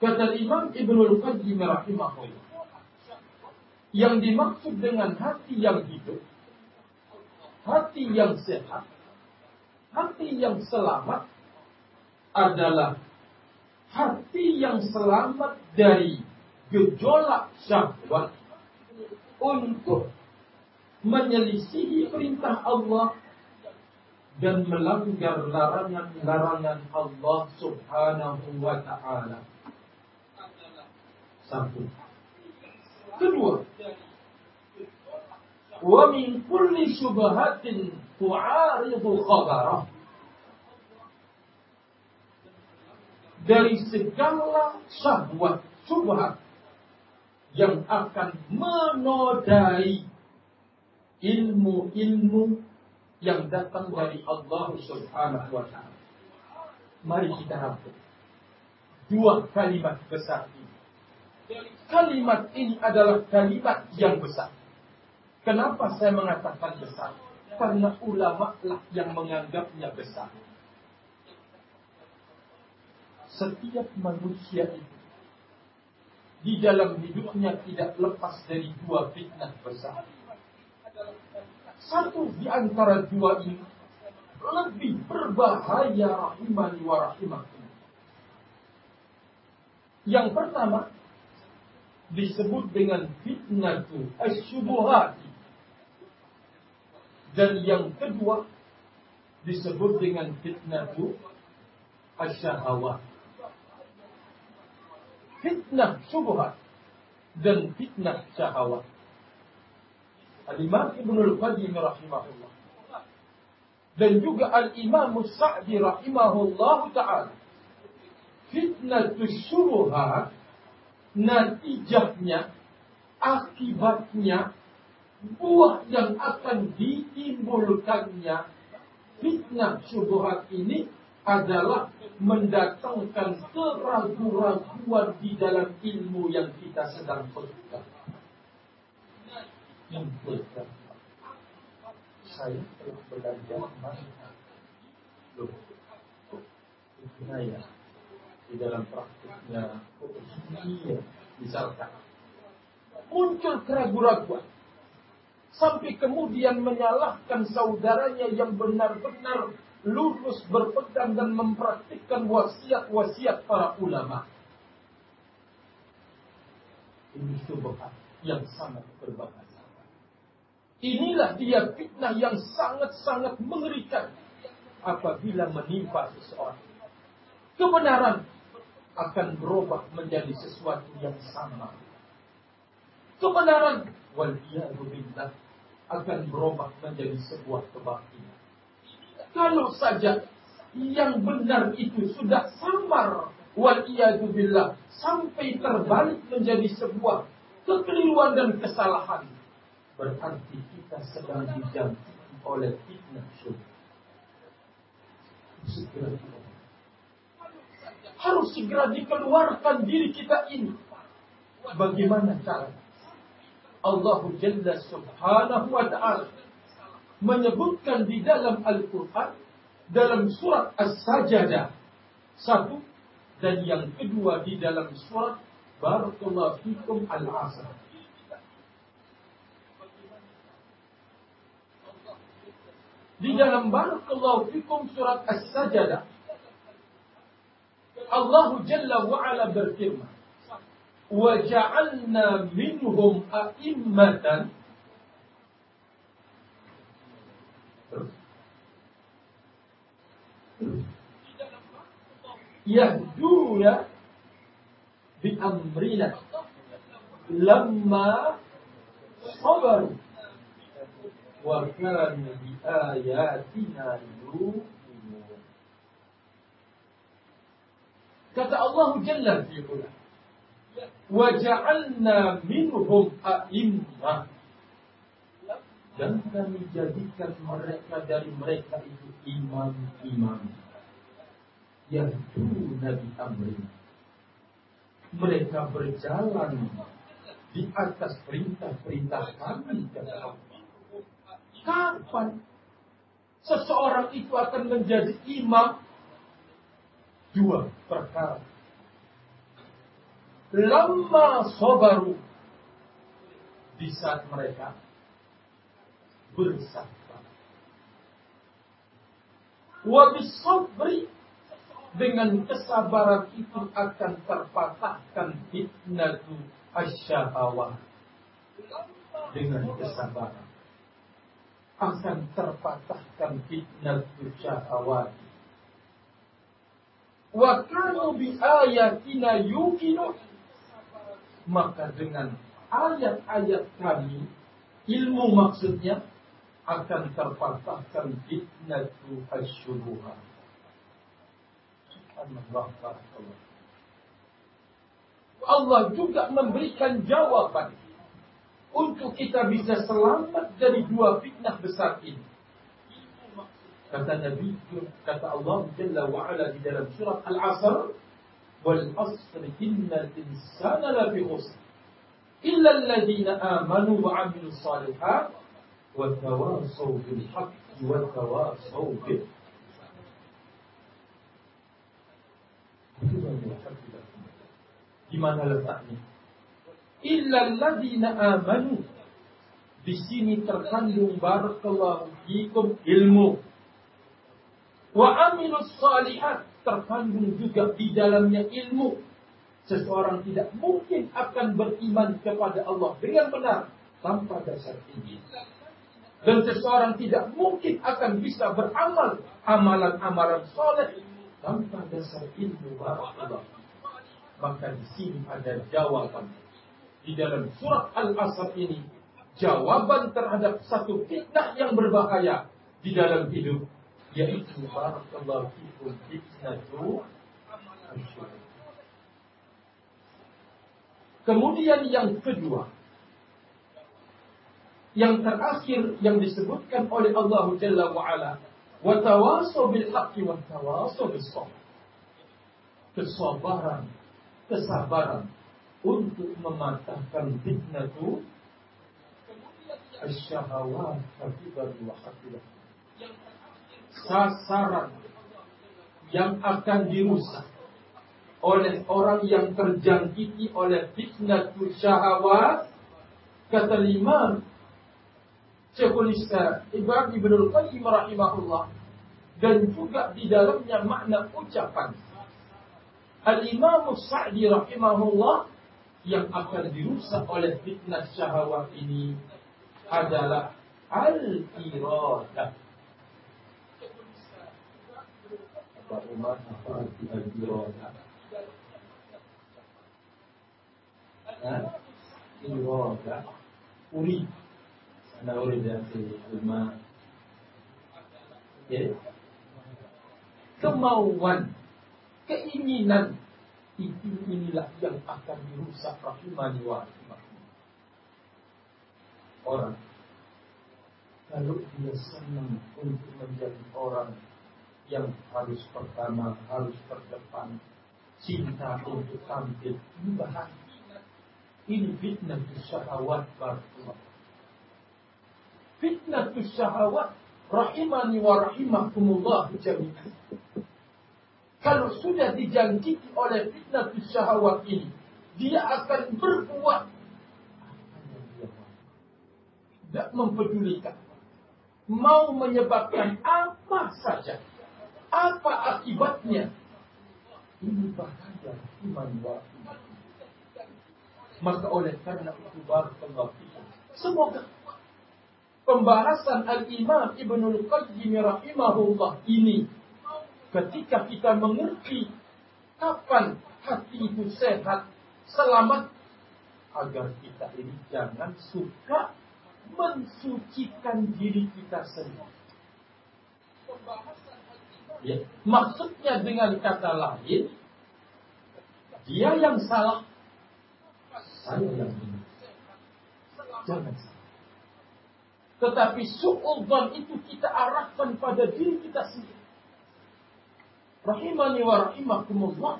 Kata Imam Ibnu Al-Qayyim rahimahullah. Yang dimaksud dengan hati yang hidup, hati yang sehat, hati yang selamat adalah hati yang selamat dari gejolak syahwat untuk menyelisihi perintah Allah dan melanggar larangan-larangan Allah Subhanahu wa taala. Satu. Kedua, wa min kulli syubhatin tu'aridu khabarah. Dari segala syahwat, syubhat yang akan menodai ilmu-ilmu yang datang dari Allah Subhanahu wa taala. Mari kita rangkum dua kalimat besar ini. Kalimat ini adalah kalimat yang besar. Kenapa saya mengatakan besar? Karena ulama lah yang menganggapnya besar. Setiap manusia itu di dalam hidupnya tidak lepas dari dua fitnah besar. Satu di antara dua ini lebih berbahaya rahimani wa rahimakum. Yang pertama disebut dengan fitnah itu asyubuhat. Dan yang kedua disebut dengan fitnah itu asyahawat fitnah syubhat dan fitnah syahwat. Al-Imam Ibnu Al-Qayyim rahimahullah dan juga Al-Imam Sa'di rahimahullah taala. Fitnah syubhat natijahnya akibatnya buah yang akan ditimbulkannya fitnah syubhat ini adalah mendatangkan keraguan-raguan di dalam ilmu yang kita sedang pegang. Muncul saya telah belajar mana loh saya di dalam praktiknya iya misalkan. Muncul keraguan-raguan sampai kemudian menyalahkan saudaranya yang benar-benar lurus berpegang dan mempraktikkan wasiat-wasiat para ulama. Ini subhat yang sangat berbahaya. Inilah dia fitnah yang sangat-sangat mengerikan apabila menimpa seseorang. Kebenaran akan berubah menjadi sesuatu yang sama kebenaran wal akan berubah menjadi sebuah kebatilan. Kalau saja yang benar itu sudah samar wal billah sampai terbalik menjadi sebuah kekeliruan dan kesalahan berarti kita sedang dijangkiti oleh fitnah syubhat. Harus segera dikeluarkan diri kita ini. Bagaimana cara? Allah Jalla Subhanahu wa taala menyebutkan di dalam Al-Quran dalam surat As-Sajadah satu dan yang kedua di dalam surat Barakallahu fikum al-asr. Di dalam Barakallahu fikum surat As-Sajadah Allah Jalla wa Ala berfirman, "Wa ja'alna minhum a'immatan" يهدون بأمرنا لما صبروا وكانوا بآياتنا يؤمنون كتب الله جل في علاه. وجعلنا منهم أئمة. Dan kami jadikan mereka dari mereka itu imam-imam. Yaitu Nabi Amri. Mereka berjalan di atas perintah-perintah kami Kapan seseorang itu akan menjadi imam? Dua perkara lama sobaru di saat mereka bersabar. Wabisabri dengan kesabaran itu akan terpatahkan fitnatu asyahawah. Dengan kesabaran akan terpatahkan fitnatu syahawat. Wa kanu bi ayatina yuqinu maka dengan ayat-ayat kami, ilmu maksudnya akan terpatahkan fitnatu asyubuhat. Allah juga memberikan jawaban untuk kita bisa selamat dari dua fitnah besar ini. Kata Nabi, kata Allah Jalla wa'ala di dalam surat Al-Asr, والعصر إن الإنسان لفي خسر إلا الذين آمنوا وعملوا الصالحات وتواصوا بالحق وتواصوا به Di mana letaknya? Illa alladzina amanu. Di sini terkandung barakallahu fikum ilmu. Wa amilus salihat terkandung juga di dalamnya ilmu. Seseorang tidak mungkin akan beriman kepada Allah dengan benar tanpa dasar ini. Dan seseorang tidak mungkin akan bisa beramal amalan-amalan soleh tanpa dasar ilmu Allah. Maka di sini ada jawaban. Di dalam surat Al-Asr ini, jawaban terhadap satu fitnah yang berbahaya di dalam hidup yaitu barakallahu fikum fitnatu Kemudian yang kedua, yang terakhir yang disebutkan oleh Allah Jalla wa Ala, wa tawasaw bil haqqi wa tawasaw bis sabr. kesabaran, kesabaran untuk mematahkan fitnatu asyahawat akibat wa Sasaran yang akan dirusak oleh orang yang terjangkiti oleh fitnatul syahawat. Kata lima Syekhul Islam Ibn Al-Qayyim rahimahullah dan juga di dalamnya makna ucapan Al-Imam Sa'di rahimahullah yang akan dirusak oleh fitnah syahwat ini adalah al-iradah. Al-iradah? Iradah, uri. Uri dari rumah. Ya. Kemauan, keinginan itu inilah yang akan dirusak rahimani Orang kalau dia senang untuk menjadi orang yang harus pertama, harus terdepan, cinta untuk tampil, ini bahaya. Ini fitnah syahwat barakallah. Fitnah syahwat rahimani wa rahimakumullah jami'an. Kalau sudah dijangkiti oleh fitnah syahwat ini, dia akan berbuat tidak mempedulikan. Mau menyebabkan apa saja. Apa akibatnya? Ini bahaya iman wa Maka oleh karena itu barakallahu Semoga pembahasan Al-Imam Ibnul Qayyim rahimahullah ini ketika kita mengerti kapan hati itu sehat, selamat, agar kita ini jangan suka mensucikan diri kita sendiri. Ya, maksudnya dengan kata lain, dia yang salah, saya yang benar. Jangan salah. Tetapi su'udzon itu kita arahkan pada diri kita sendiri rahimani wa rahimakumullah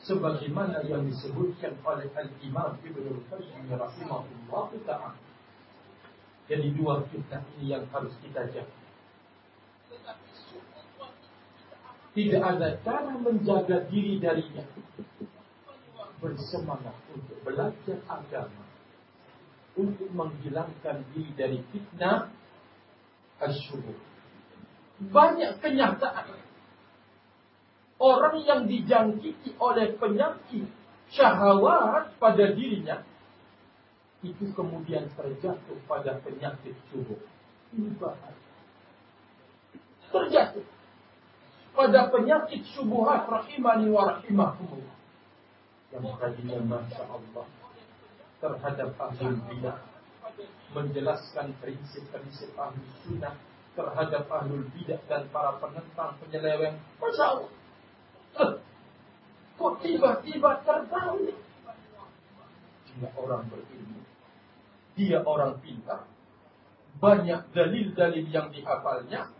sebagaimana yang disebutkan oleh Al-Imam Ibnu Qayyim rahimahullah taala. Jadi dua fitnah ini yang harus kita jaga. Tidak ada cara menjaga diri darinya. Bersemangat untuk belajar agama. Untuk menghilangkan diri dari fitnah asyubuh. Banyak kenyataan orang yang dijangkiti oleh penyakit syahwat pada dirinya itu kemudian terjatuh pada penyakit subuh. Ini bahaya. Terjatuh pada penyakit subuhat rahimani wa rahimahumullah. Yang tadinya Masya Allah terhadap ahli bidah menjelaskan prinsip-prinsip ahli sunnah terhadap ahlul bidah dan para penentang penyeleweng. Masya Allah Kok tiba-tiba terbalik? Dia orang berilmu. Dia orang pintar. Banyak dalil-dalil yang dihafalnya.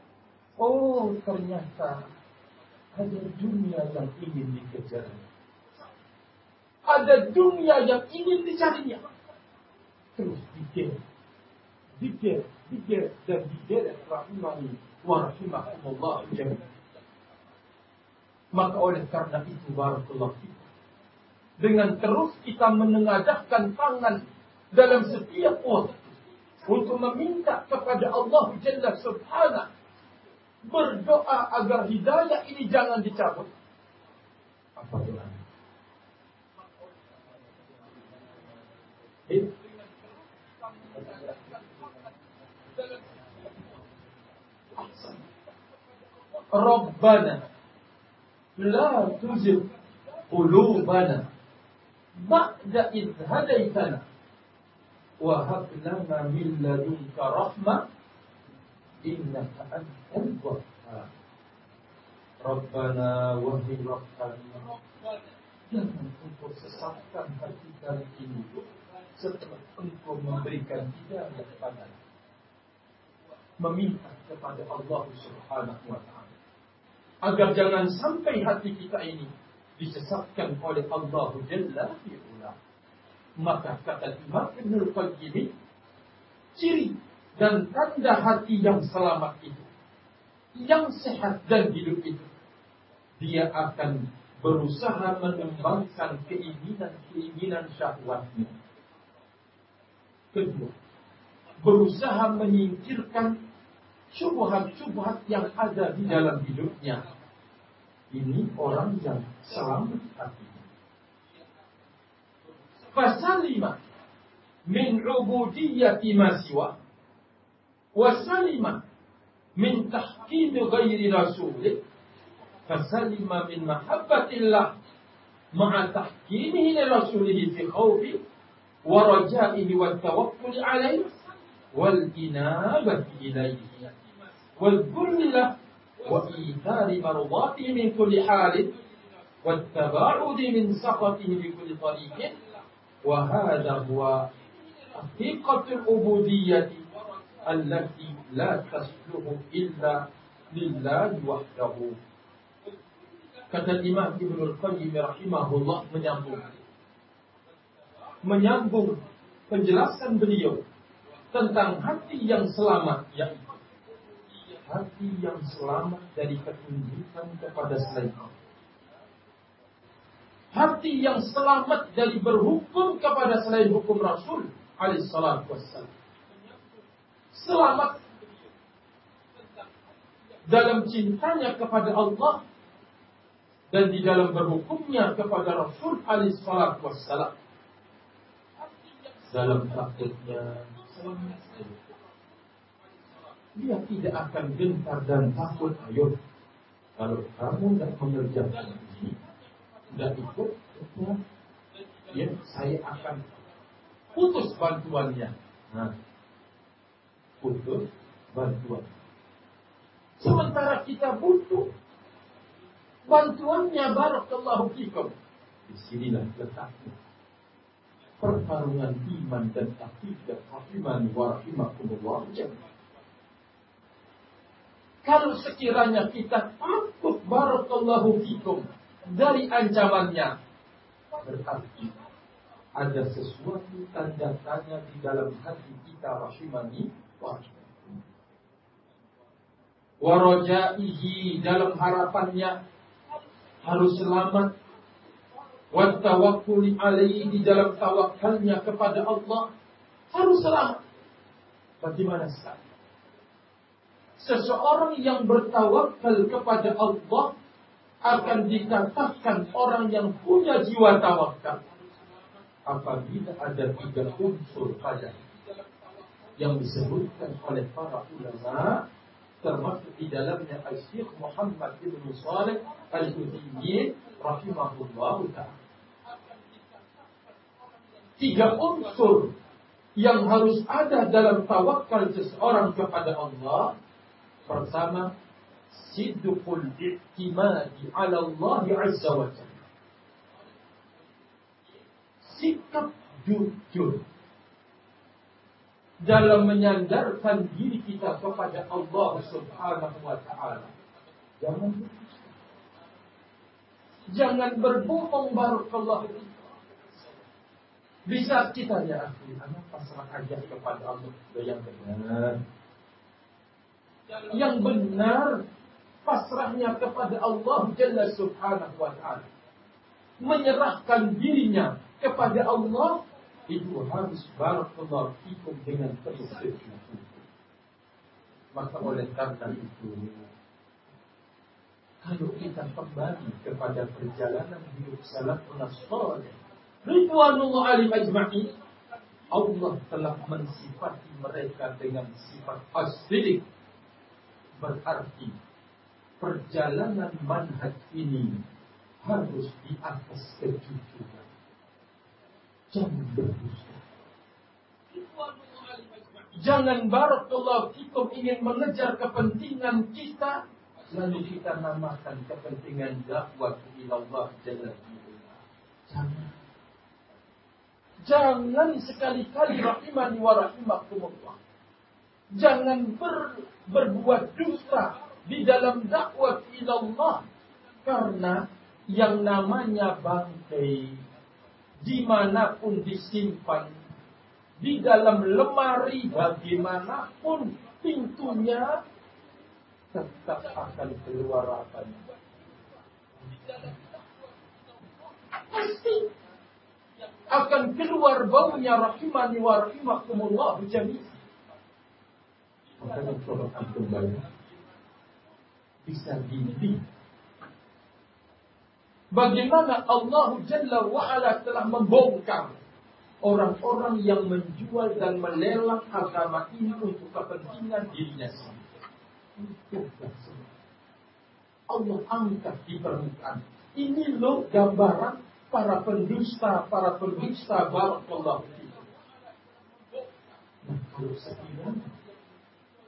Oh, ternyata ada dunia yang ingin dikejar. Ada dunia yang ingin dicarinya. Terus dikir, dikir, dikir, dan dikir rahimani wa rahimahumullah. Maka oleh karena itu barakallahu kita. Dengan terus kita menengadahkan tangan dalam setiap waktu untuk meminta kepada Allah Jalla Subhanahu berdoa agar hidayah ini jangan dicabut. Apa doanya? Rabbana. La tuzigh qulubana ba'da id hadaitana wa hab lana min ladunka rahmah innaka antal wahhab. Rabbana wa rahmatana Jangan kau sesatkan hati kami ini setelah engkau memberikan hidayah kepada meminta kepada Allah Subhanahu wa taala agar jangan sampai hati kita ini disesatkan oleh Allah Jalla fi'ula. Maka kata Imam Ibn Al-Qayyim, ciri dan tanda hati yang selamat itu, yang sehat dan hidup itu, dia akan berusaha mengembangkan keinginan-keinginan syahwatnya. Kedua, berusaha menyingkirkan syubhat-syubhat yang ada di dalam hidupnya. Ini orang yang selamat hatinya. Fasalima min ubudiyyati ma siwa wasalima min tahkim ghairi rasulih fasalima min mahabbatillah ma'a tahkimihi li rasulihi fi khawfi ورجائه والتوكل عليه والإنابة إليه والذل له وإيثار مرضاته من كل حال والتباعد من سخطه بكل طريق وهذا هو حقيقة العبودية التي لا تصلح إلا لله وحده. كتب الإمام ابن القيم رحمه الله من يقول Menyambung penjelasan beliau tentang hati yang selamat yaitu hati yang selamat dari ketunjukan kepada selain Allah. Hati yang selamat dari berhukum kepada selain hukum Rasul alaihissalatu wassalam. Selamat dalam cintanya kepada Allah dan di dalam berhukumnya kepada Rasul alaihissalatu wassalam. Dalam takutnya dia tidak akan gentar dan takut. Ayo, kalau kamu tidak mengerjakan ini, tidak ikut, ya, saya akan putus bantuannya. Nah, putus bantuan. Sementara kita butuh bantuannya barakallahu fikum. Di sinilah letaknya. Pertarungan iman dan akidah rahimani wa rahimakumullah. Kalau sekiranya kita takut barakallahu fikum dari ancamannya, berarti ada sesuatu tanda tanya di dalam hati kita rahimani wa warajaihi dalam harapannya harus selamat wa alaihi di dalam tawakalnya kepada Allah. Harus selamat. Bagaimana sekarang seseorang yang bertawakal kepada Allah akan dikatakan orang yang punya jiwa tawakal. Apabila ada tiga unsur pada yang disebutkan oleh para ulama termasuk di dalamnya Al-Syekh Muhammad bin Saleh Al-Utsaimin rahimahullah taala. Tiga unsur yang harus ada dalam tawakal seseorang kepada Allah. Pertama sidqul i'timadi ala Allah azza wa jalla. Sikap jujur dalam menyandarkan diri kita kepada Allah Subhanahu wa taala. Jangan Jangan berbohong barakallahu Bisa kita ya anak pasrah aja kepada Allah yang benar. Yang benar pasrahnya kepada Allah Jalla Subhanahu wa taala. Menyerahkan dirinya kepada Allah itu harus barakallahu fikum dengan penuh. Maka oleh karena itu kalau kita kembali kepada perjalanan hidup salafun salih Ridwanullah alim ajma'i Allah telah mensifati mereka dengan sifat asli Berarti perjalanan manhaj ini harus di atas kejujuran Jangan berdusta. Jangan barakallahu fikum ingin mengejar kepentingan kita lalu kita namakan kepentingan dakwah ilallah jalla Jangan. Jangan sekali-kali rahimani wa rahimakumullah. Jangan ber, berbuat dusta di dalam dakwah ilallah karena yang namanya bangkai di mana pun disimpan di dalam lemari bagaimanapun pintunya tetap akan keluar apanya pasti akan keluar baunya rahimani wa rahimakumullah bayar bisa gini Bagaimana Allah Jalla wa'ala telah membongkar orang-orang yang menjual dan melelang agama ini untuk kepentingan dirinya sendiri. Allah angkat di permukaan. Ini loh gambaran para pendusta, para pendusta barakallahu Nah,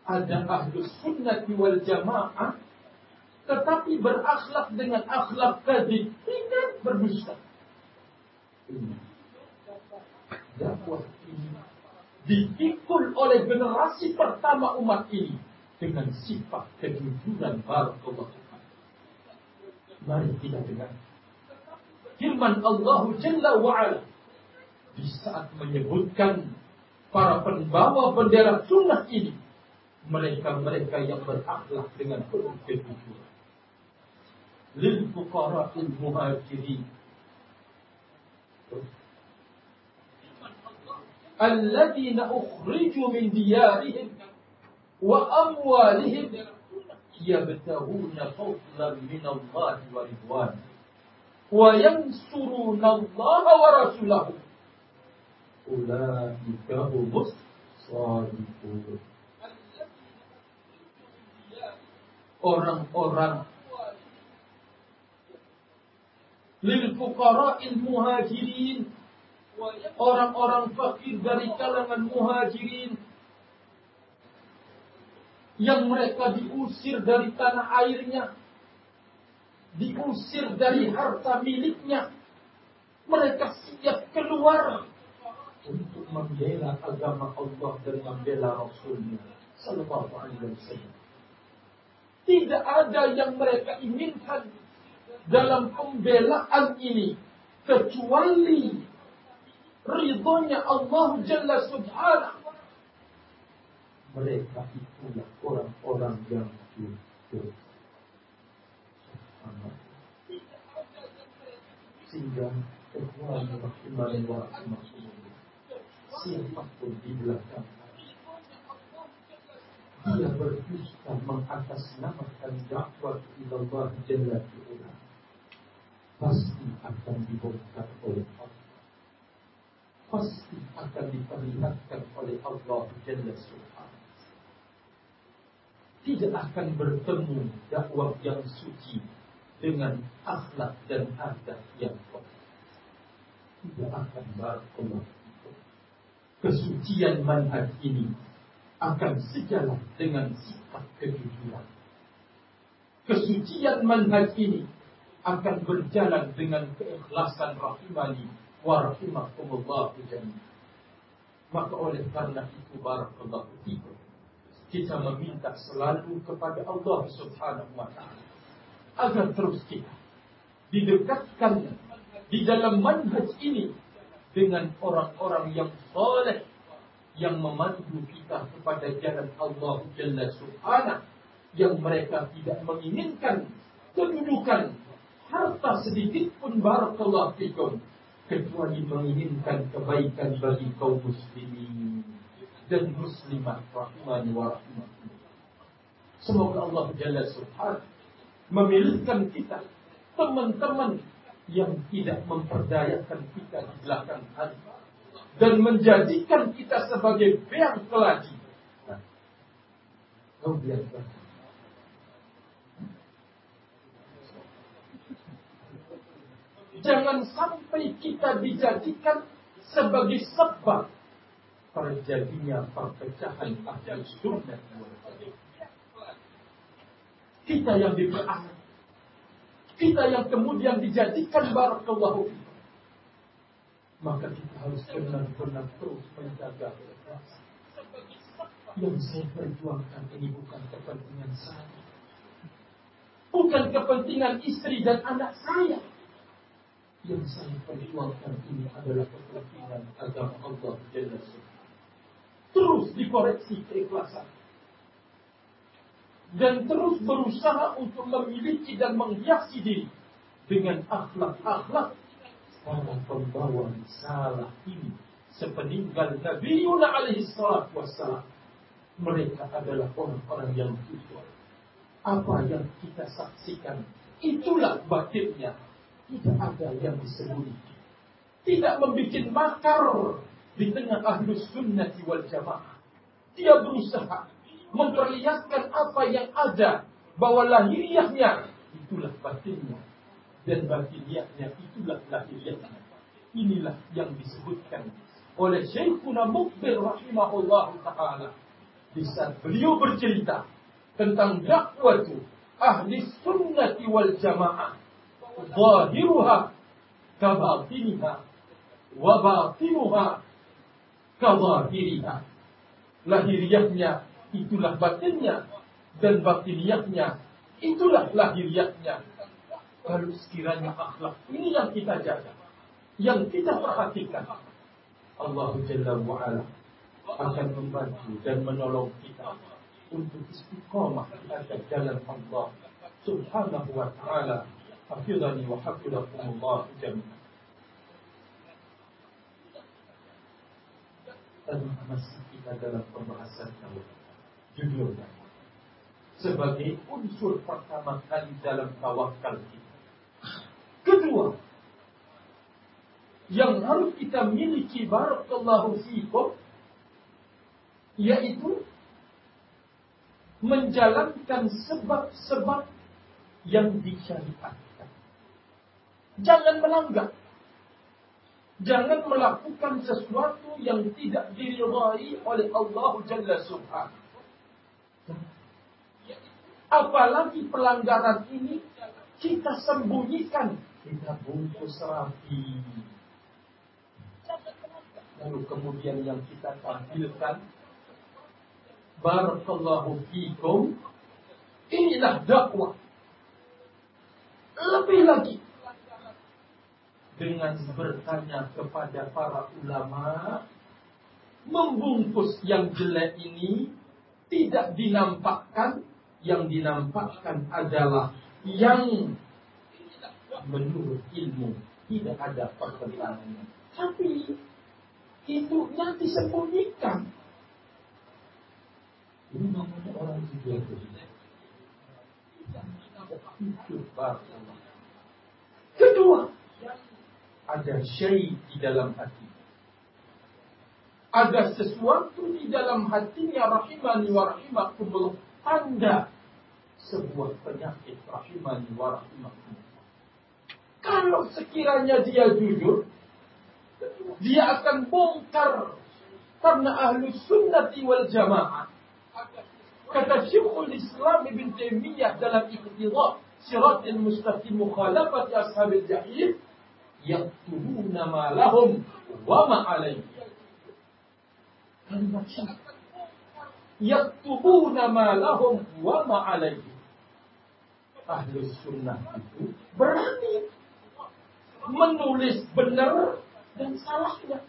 ada ahlu sunnah wal jamaah tetapi berakhlak dengan akhlak kadhib tidak berdusta. Dakwah ini dipikul oleh generasi pertama umat ini dengan sifat kejujuran barakallahu Mari kita dengar. Firman Allah Jalla wa'ala di saat menyebutkan para pembawa bendera sunnah ini mereka-mereka yang berakhlak dengan penuh kejujuran للفقراء المهاجرين. الذين أخرجوا من ديارهم وأموالهم يبتغون فضلا من الله ورضوانه وينصرون الله ورسوله. أولئك هم الصادقون. orang-orang lil fuqara'il muhajirin orang-orang fakir dari kalangan muhajirin yang mereka diusir dari tanah airnya diusir dari harta miliknya mereka siap keluar untuk membela agama Allah dan membela Rasulnya Sallallahu Alaihi Wasallam. Tidak ada yang mereka inginkan dalam pembelaan ini. Kecuali ridhonya Allah Jalla Subhanahu. Mereka itulah orang-orang yang jujur sehingga ikhwan rahimani wa rahimakumullah siapa pun di belakang dia berdusta mengatasnamakan dakwah ilallah jalla fi'ula pasti akan dibongkar oleh Allah. Pasti akan diperlihatkan oleh Allah Jalla Subhanahu. Tidak akan bertemu dakwah yang suci dengan akhlak dan adab yang kotor. Tidak akan barakallah. Kesucian manhaj ini akan sejalan dengan sifat kejujuran. Kesucian manhaj ini akan berjalan dengan keikhlasan rahimani wa rahimakumullah. Maka oleh karena itu barakallahu fikum kita meminta selalu kepada Allah Subhanahu wa taala agar terus kita didekatkan di dalam manhaj ini dengan orang-orang yang soleh yang memandu kita kepada jalan Allah Jalla Subhanahu yang mereka tidak menginginkan kedudukan harta sedikit pun barakallahu fikum. Kecuali menginginkan kebaikan bagi kaum muslimin dan muslimat rahimani wa Semoga Allah Jalla Subhanahu memilihkan kita teman-teman yang tidak memperdayakan kita di belakang hari dan menjadikan kita sebagai beang keladi. Nah, Jangan sampai kita dijadikan sebagai sebab terjadinya perpecahan ahli sunnah Kita yang diperangi. Kita yang kemudian dijadikan barakallahu maka kita harus benar-benar terus menjaga. Yang saya perjuangkan ini bukan kepentingan saya. Bukan kepentingan istri dan anak saya Yang saya perjuangkan ini adalah kepentingan agama Allah Jalla Terus dikoreksi keikhlasan. Dan terus berusaha untuk memiliki dan menghiasi diri dengan akhlak-akhlak. Para pembawa salah ini sepeninggal Nabi Yuna alaihi salatu wassalam mereka adalah orang-orang yang jujur apa yang kita saksikan itulah batinnya tidak ada yang disembunyikan tidak membuat makar di tengah ahlus sunnah wal jamaah. Dia berusaha memperlihatkan apa yang ada bahwa lahiriahnya itulah batinnya. Dan batiniahnya itulah lahiriahnya. Inilah yang disebutkan oleh Syekhuna Mukbir rahimahullah taala. Di saat beliau bercerita tentang dakwah ahli sunnati wal jamaah kabatiniha wa batinuha kazahiriha lahiriahnya itulah batinnya dan batiniahnya itulah lahiriahnya kalau sekiranya akhlak ini yang kita jaga yang kita perhatikan Allah Jalla wa'ala akan membantu dan menolong kita untuk istiqamah di atas jalan Allah Subhanahu wa taala. Hafizani wa hafizakumullah jami'an. Dan masih kita dalam pembahasan. Judulnya sebagai unsur pertama kali dalam tawakal kita. Kedua, yang harus kita miliki barakallahu fikum yaitu menjalankan sebab-sebab yang disyariatkan. Jangan melanggar. Jangan melakukan sesuatu yang tidak diridhai oleh Allah Jalla Subhanahu. Apalagi pelanggaran ini kita sembunyikan, kita bungkus rapi Lalu kemudian yang kita tampilkan Barakallahu fikum Inilah dakwah Lebih lagi Dengan bertanya kepada para ulama Membungkus yang jelek ini Tidak dinampakkan. Yang dinampakkan adalah Yang Menurut ilmu Tidak ada pertentangan Tapi itu nanti sembunyikan. Ini namanya orang juga Kedua, ada syai di dalam hati. Ada sesuatu di dalam hatinya rahimani wa rahimakumullah. Tanda sebuah penyakit rahimani wa rahimakumullah. Kalau sekiranya dia jujur, dia akan bongkar karena ahlu sunnati wal jamaah. Kata Syekhul Islam Ibn Taimiyah dalam iqtidah sirat al-mustaqim mukhalafati ashabil jahil yaktubuna ma lahum wa ma alaihim. Kalimat syarat. Yaktubuna ma lahum wa ma alaihim. Ahlu sunnah itu berani menulis benar dan salahnya.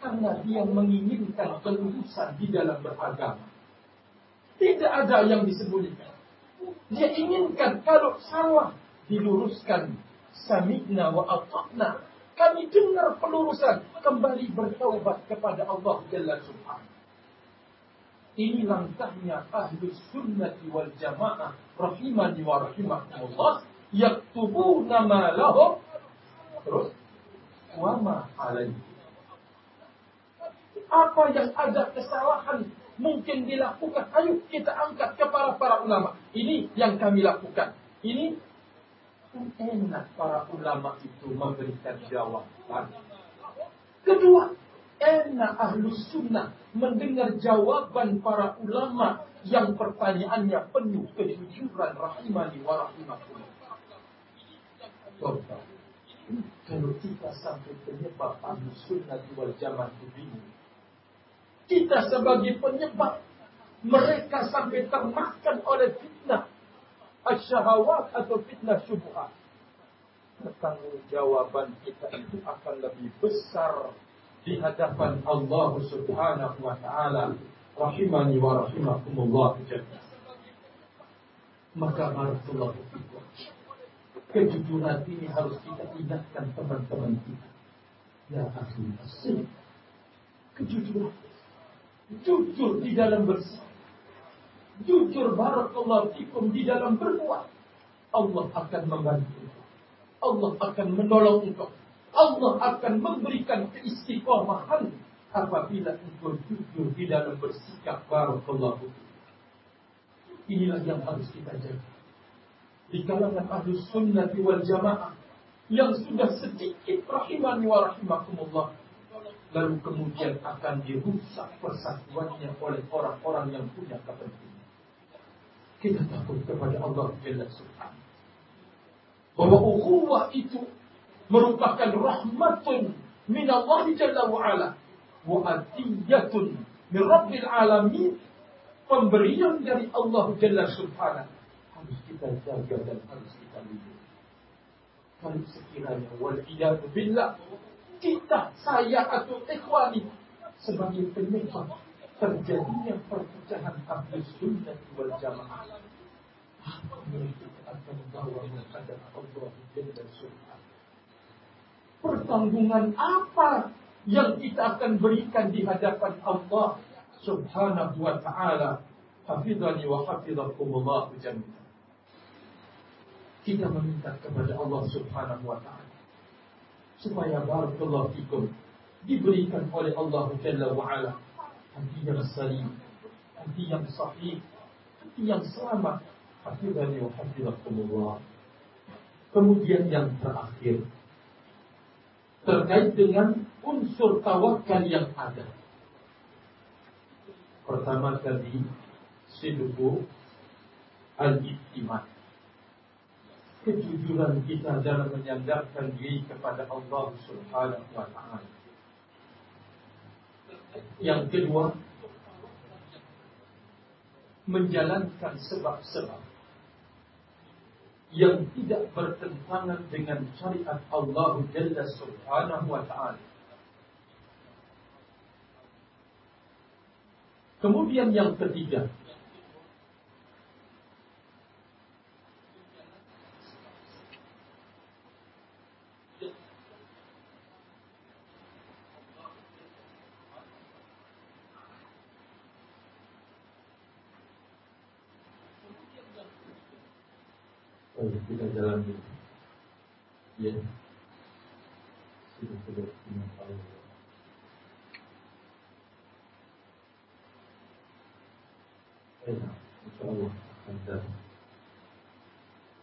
Karena dia menginginkan kelurusan di dalam beragama. Tidak ada yang disembunyikan. Dia inginkan kalau salah diluruskan. Sami'na wa ata'na. Kami dengar pelurusan. Kembali bertaubat kepada Allah Jalla Subhanahu. Ini langkahnya ahlu sunnati wal jamaah rahimani wa rahimahumullah yaktubuna ma lahum terus wama alaihi. Apa yang ada kesalahan mungkin dilakukan, ayo kita angkat kepada para ulama. Ini yang kami lakukan. Ini enak para ulama itu memberikan jawaban. Kedua, enak ahlu sunnah mendengar jawaban para ulama yang pertanyaannya penuh kejujuran rahimani wa rahimakumullah. Contoh, kalau kita sampai penyebab ahli sunnah wal jamaah ini, kita sebagai penyebab mereka sampai termakan oleh fitnah asyahawat atau fitnah syubhat. pertanggungjawaban kita itu akan lebih besar di hadapan Allah Subhanahu wa taala. Rahimani wa rahimakumullah jami'an. Maka barakallahu. Kejujuran ini harus kita ingatkan teman-teman kita. Ya akhi, asli. Kejujuran. Jujur di dalam bersama. Jujur barakallahu fikum di dalam berbuat. Allah akan membantu. Allah akan menolong engkau. Allah akan memberikan keistiqomahan apabila engkau jujur di dalam bersikap barakallahu Inilah yang harus kita jaga. Di kalangan ahli sunnah wal jamaah yang sudah sedikit rahimani wa rahimakumullah lalu kemudian akan dirusak persatuannya oleh orang-orang yang punya kepentingan. Kita takut kepada Allah Jalla Subhanahu. Bahwa ukhuwah itu merupakan rahmatun min Allah Jalla wa ala wa adiyatun min Rabbil alamin pemberian dari Allah Jalla Subhanahu harus kita jaga dan harus kita lindungi. Kalau sekiranya wal billah kita saya atau ikhwani sebagai penyebab terjadinya perpecahan ahli sunnah wal jamaah. Akan membawa menghadap Allah Subhanahu. Pertanggungan apa yang kita akan berikan di hadapan Allah Subhanahu wa taala? Hafizani wa hafizakumullah jami'an. Kita meminta kepada Allah Subhanahu wa taala supaya barakallahu fikum diberikan oleh Allah Jalla wa ala hati yang salim, hati yang sahih, hati yang selamat. Hafizani wa hafizakumullah. Kemudian yang terakhir terkait dengan unsur tawakal yang ada. Pertama tadi sidqu al-iktimat. Kejujuran kita dalam menyandarkan diri kepada Allah Subhanahu wa taala. Yang kedua, menjalankan sebab-sebab yang tidak bertentangan dengan syariat Allah Jalla Subhanahu wa taala. Kemudian yang ketiga, jalan dulu. Ya.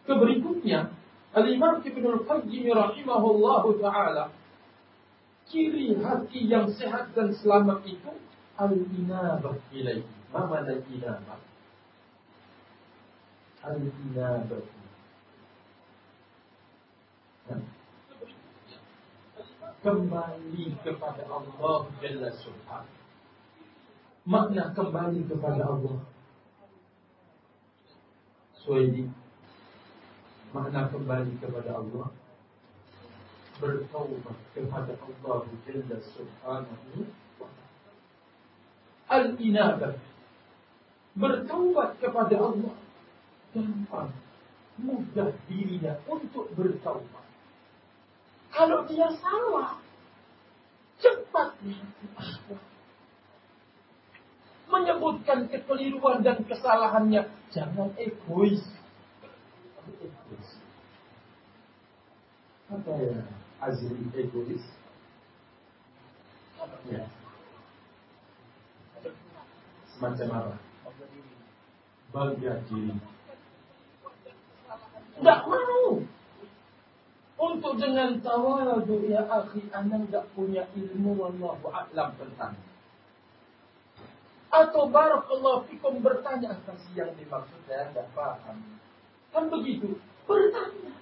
Keberikutnya, Al-Imam Ibn Al-Qayyim rahimahullah ta'ala Ciri hati yang sehat dan selamat itu Al-Inabah ilaihi Ma mana inabah? Al-Inabah kembali kepada Allah Jalla Subhanahu. Makna kembali kepada Allah. Suhaili. Makna kembali kepada Allah. Bertaubat kepada Allah Jalla Subhanahu. Al-inabah. Bertaubat kepada Allah. Gampang. Mudah dirinya untuk bertaubat. Kalau dia salah, cepat menyebutkan kekeliruan dan kesalahannya. Jangan egois. Apa ya? Azri egois. Ya. Semacam apa? Bangga diri. Tidak mau. Untuk dengan tawadu ya akhi, anda tidak punya ilmu wallahu a'lam tentang. Atau barakallahu fikum bertanya apa sih yang dimaksud saya tidak paham. Kan begitu, bertanya.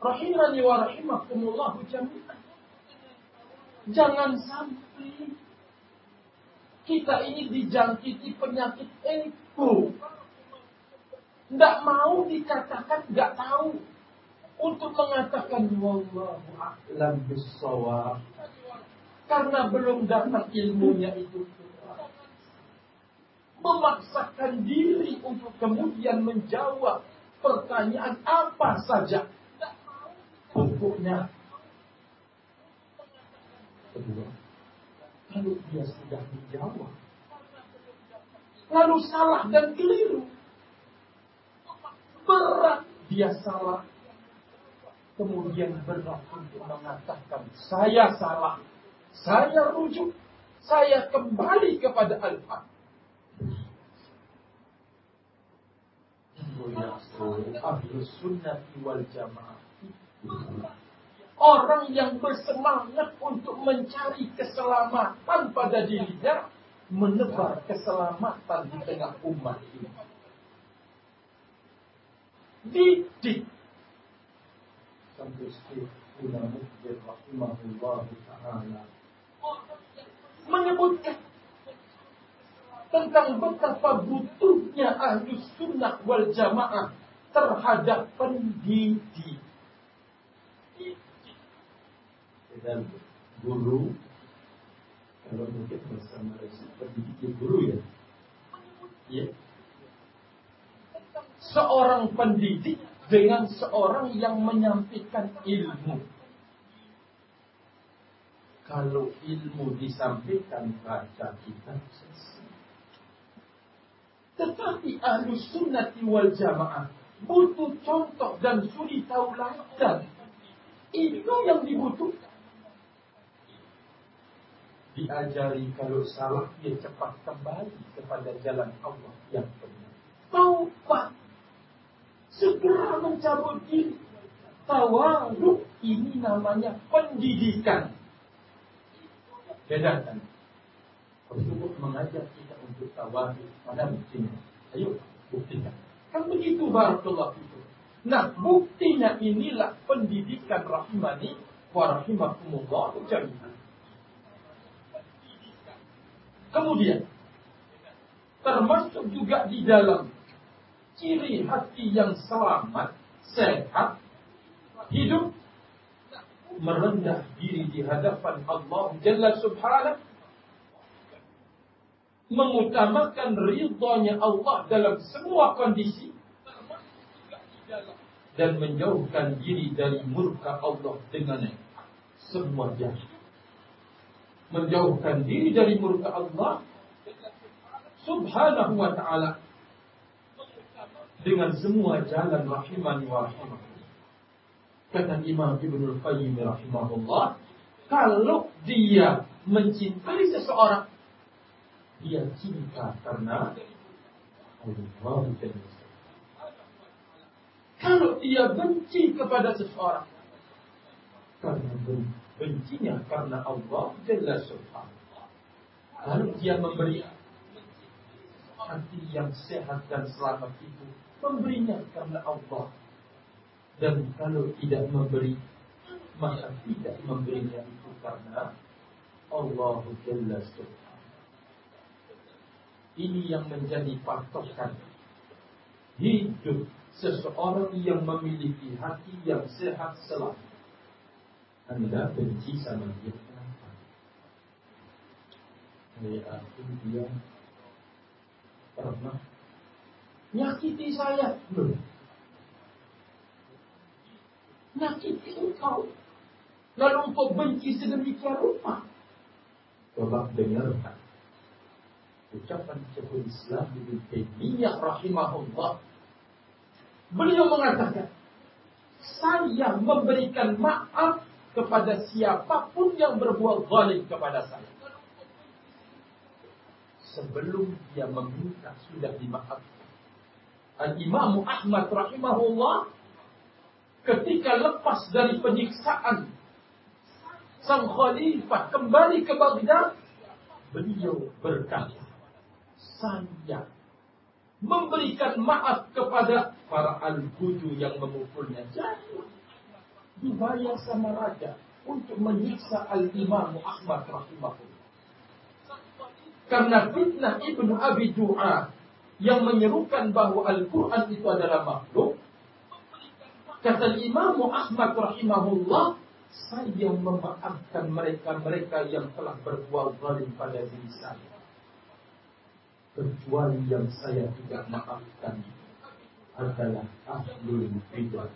Rahimani wa rahimakumullahu jami'an. Jangan sampai kita ini dijangkiti penyakit ego. Tidak mau dikatakan tidak tahu. Untuk mengatakan wallahu a'lam bissawab. Karena belum datang ilmunya itu memaksakan diri untuk kemudian menjawab pertanyaan apa saja. Pokoknya kedua, kalau dia sudah menjawab, lalu salah dan keliru, berat dia salah, kemudian berat untuk mengatakan saya salah, saya rujuk, saya kembali kepada Al-Haq. Orang yang bersemangat untuk mencari keselamatan pada dirinya menebar keselamatan di tengah umat ini. Didik sampai Sayyidina Mukbir rahimahullah ta'ala menyebutkan tentang betapa butuhnya ahli sunnah wal jamaah terhadap pendidik. Dan guru kalau mungkin bersama pendidik guru ya. Ya seorang pendidik dengan seorang yang menyampaikan ilmu kalau ilmu disampaikan baca kitab tetapi ahlu sunnati wal jamaah butuh contoh dan suri tauladan itu yang dibutuhkan diajari kalau salah dia cepat kembali kepada jalan Allah yang benar. Taubat. Segera mencabut diri. Tawaruk ini namanya pendidikan. Bedakan. Rasulullah mengajak kita untuk tawaruk. Mana buktinya? Ayo buktikan. Kan begitu barakallah itu. Nah, buktinya inilah pendidikan rahimani wa rahimakumullah jami'an. Kemudian termasuk juga di dalam ciri hati yang selamat, sehat, hidup merendah diri di hadapan Allah Jalla Subhanahu. Mengutamakan ridhonya Allah dalam semua kondisi. Dan menjauhkan diri dari murka Allah dengan semua jahat menjauhkan diri dari murka Allah. Subhanahu wa ta'ala dengan semua jalan rahimani wa rahimah. Kata Imam Ibn Qayyim rahimahullah, kalau dia mencintai seseorang, dia cinta karena Allah Kalau dia benci kepada seseorang, karena benci bencinya karena Allah Jalla Subhanahu. Lalu dia memberi hati yang sehat dan selamat itu memberinya karena Allah. Dan kalau tidak memberi, maka tidak memberinya itu karena Allah Jalla. Ini yang menjadi patokan hidup seseorang yang memiliki hati yang sehat selamat. Anda benci sama dia aku dia pernah nyakiti saya belum? Nyakiti engkau. Lalu engkau benci sedemikian rupa. Coba dengarkan. Ucapan Syekhul Islam Ibn Taimiyah rahimahullah. Beliau mengatakan, saya memberikan maaf kepada siapa pun yang berbuat zalim kepada saya. Sebelum dia meminta sudah dimaafkan. Al-Imam Ahmad rahimahullah ketika lepas dari penyiksaan sang khalifah kembali ke Baghdad beliau berkata saya memberikan maaf kepada para al-gudu yang memukulnya jangan dibayar sama raja untuk menyiksa Al-Imam Ahmad rahimahullah. Karena fitnah Ibnu Abi Du'a yang menyerukan bahwa Al-Quran itu adalah makhluk, Kata Imam Ahmad rahimahullah, saya memaafkan mereka-mereka yang telah berbuat zalim pada diri saya. Kecuali yang saya tidak maafkan adalah ahlul bidah.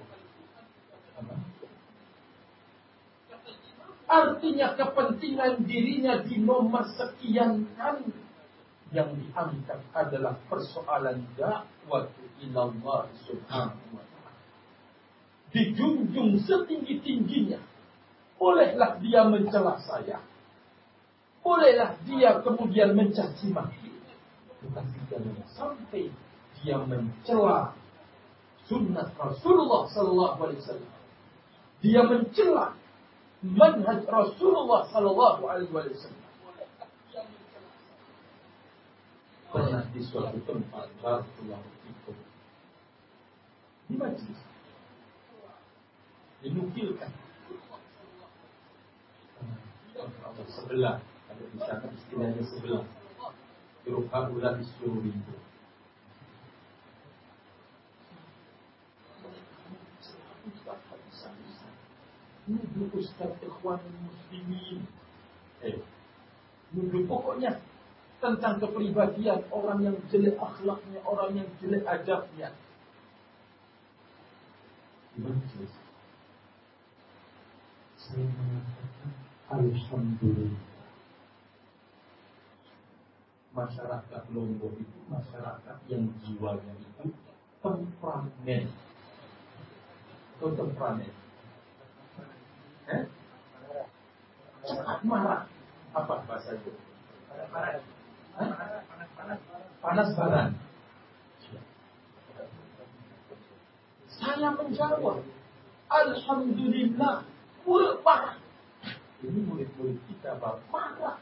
Artinya kepentingan dirinya di nomor sekian kan yang diangkat adalah persoalan dakwah ilallah subhanahu wa ta'ala. Dijunjung setinggi-tingginya. Bolehlah dia mencela saya. Bolehlah dia kemudian mencaci maki. Tetapi jangan sampai dia mencela sunnah Rasulullah Sallallahu Alaihi Wasallam. Dia mencela manhaj Rasulullah Sallallahu Alaihi Wasallam. Pernah di suatu tempat Barakallahu Fikum Di majlis Dinukilkan. Sebelah Ada di sana istilahnya sebelah. Yurukabulah disuruh itu nuduh Ustaz Ikhwan Muslimin. Eh, nuduh pokoknya tentang kepribadian orang yang jelek akhlaknya, orang yang jelek adabnya. Saya mengatakan Alhamdulillah. Masyarakat Lombok itu masyarakat yang jiwanya itu temperamen. Atau temperamen Eh? Marah. Apa bahasa itu? Panas baran. Saya menjawab. Alhamdulillah. Murid. Ini murid-murid kita bang marah.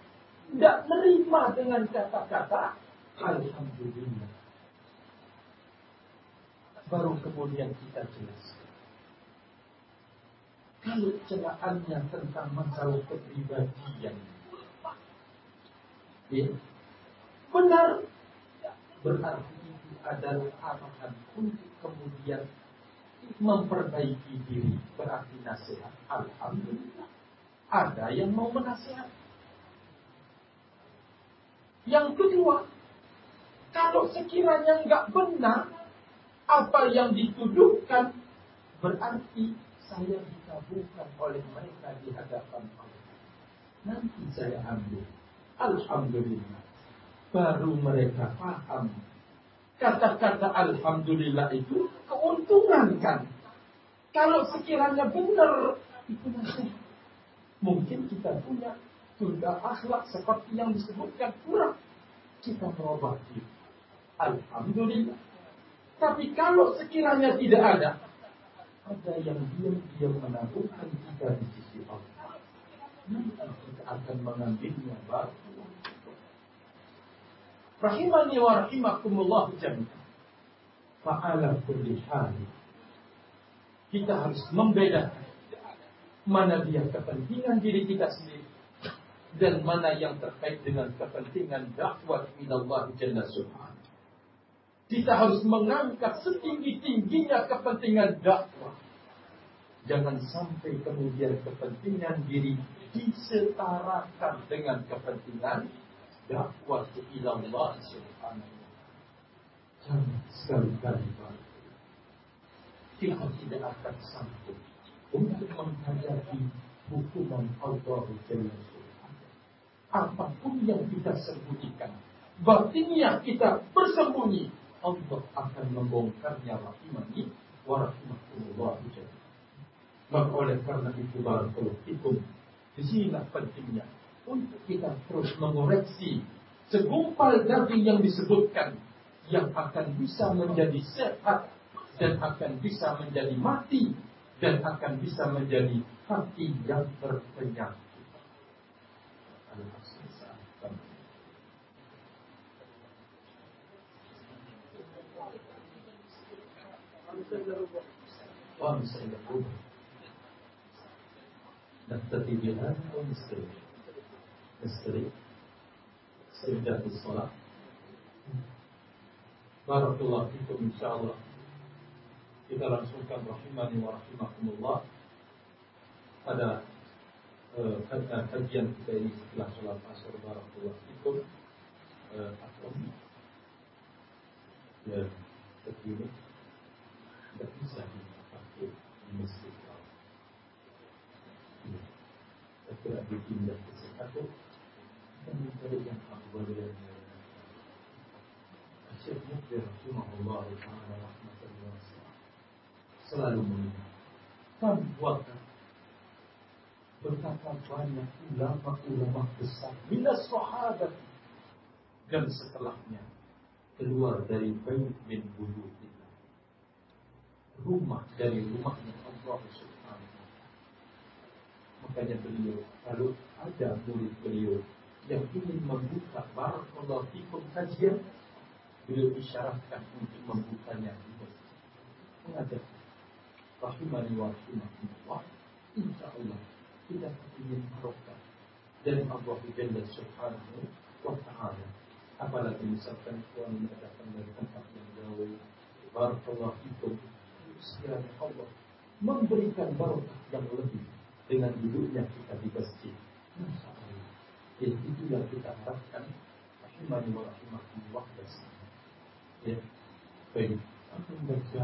Tidak menerima dengan kata-kata Alhamdulillah. Baru kemudian kita jelaskan. Kalau celahannya tentang masalah kepribadian, ya, benar, berarti itu adalah arahan untuk kemudian memperbaiki diri. Berarti nasihat. Alhamdulillah. Ada yang mau menasihat. Yang kedua, kalau sekiranya nggak benar, apa yang dituduhkan berarti saya dikabulkan oleh mereka di hadapan Allah. Nanti saya ambil. Alhamdulillah. Baru mereka paham. Kata-kata Alhamdulillah itu keuntungan kan. Kalau sekiranya benar, itu nanti mungkin kita punya tunda akhlak seperti yang disebutkan kurang. Kita merubah. Alhamdulillah. Tapi kalau sekiranya tidak ada, ada yang diam-diam menabungkan kita di sisi Allah. Nanti kita akan mengambilnya baru. Rahimani wa rahimakumullah jami'an. Fa'ala kulli. Kita harus membedakan mana dia kepentingan diri kita sendiri dan mana yang terkait dengan kepentingan dakwah Allah Jalla Subhanahu. Kita harus mengangkat setinggi-tingginya kepentingan dakwah. Jangan sampai kemudian kepentingan diri disetarakan dengan kepentingan dakwah ila Allah subhanahu Jangan sekali-kali kita tidak akan sanggup untuk menghadapi hukuman Allah Jalla Apa pun yang kita sembunyikan, batinnya kita bersembunyi, Allah akan membongkarnya rahimani wa rahimahullah Maka oleh karena itu barakallahu fikum di sinilah pentingnya untuk kita terus mengoreksi segumpal daging yang disebutkan yang akan bisa menjadi sehat dan akan bisa menjadi mati dan akan bisa menjadi hati yang berpenyakit. Wah, misalnya. Dan. السرير استبداد الصلاة بارك الله فيكم إن شاء الله إذا رسولكم رحمني ورحمكم الله pada uh, kajian kita ini setelah sholat asar barakallah fikum uh, atom ya terkini tidak bisa kita pakai di masjid kita tidak dipindah ke sekatuk Rahmatullah selalu mengingatkan buatkan banyak ulama-ulama besar minas sahabat dan setelahnya keluar dari bait buyutillah rumah dari rumahnya Allah Subhanahu makanya beliau kalau ada murid beliau yang ingin membuka barakallahu fikum kajian beliau isyaratkan untuk membukanya masjid mengajarkan rahimani wa insya Allah kita ingin barokah dan Allah Jalla Subhanahu wa Ta'ala apalagi misalkan tuan datang dari tempat yang jauh barakallahu fikum sekiranya Allah memberikan barokah yang lebih dengan duduknya kita di masjid. Insya Jadi itu yang kita harapkan. Rahimani wa rahimahullah ya baik. Aku membaca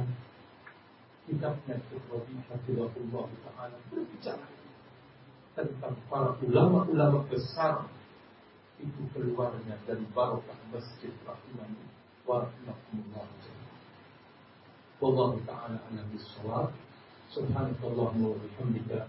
kitabnya Syekh Hafizahullah Ta'ala berbicara tentang para ulama-ulama besar. Itu keluarnya dari barokah masjid rahimani wa rahimahullah Wallahu ta'ala ala bisawab Subhanakallahumma wa bihamdika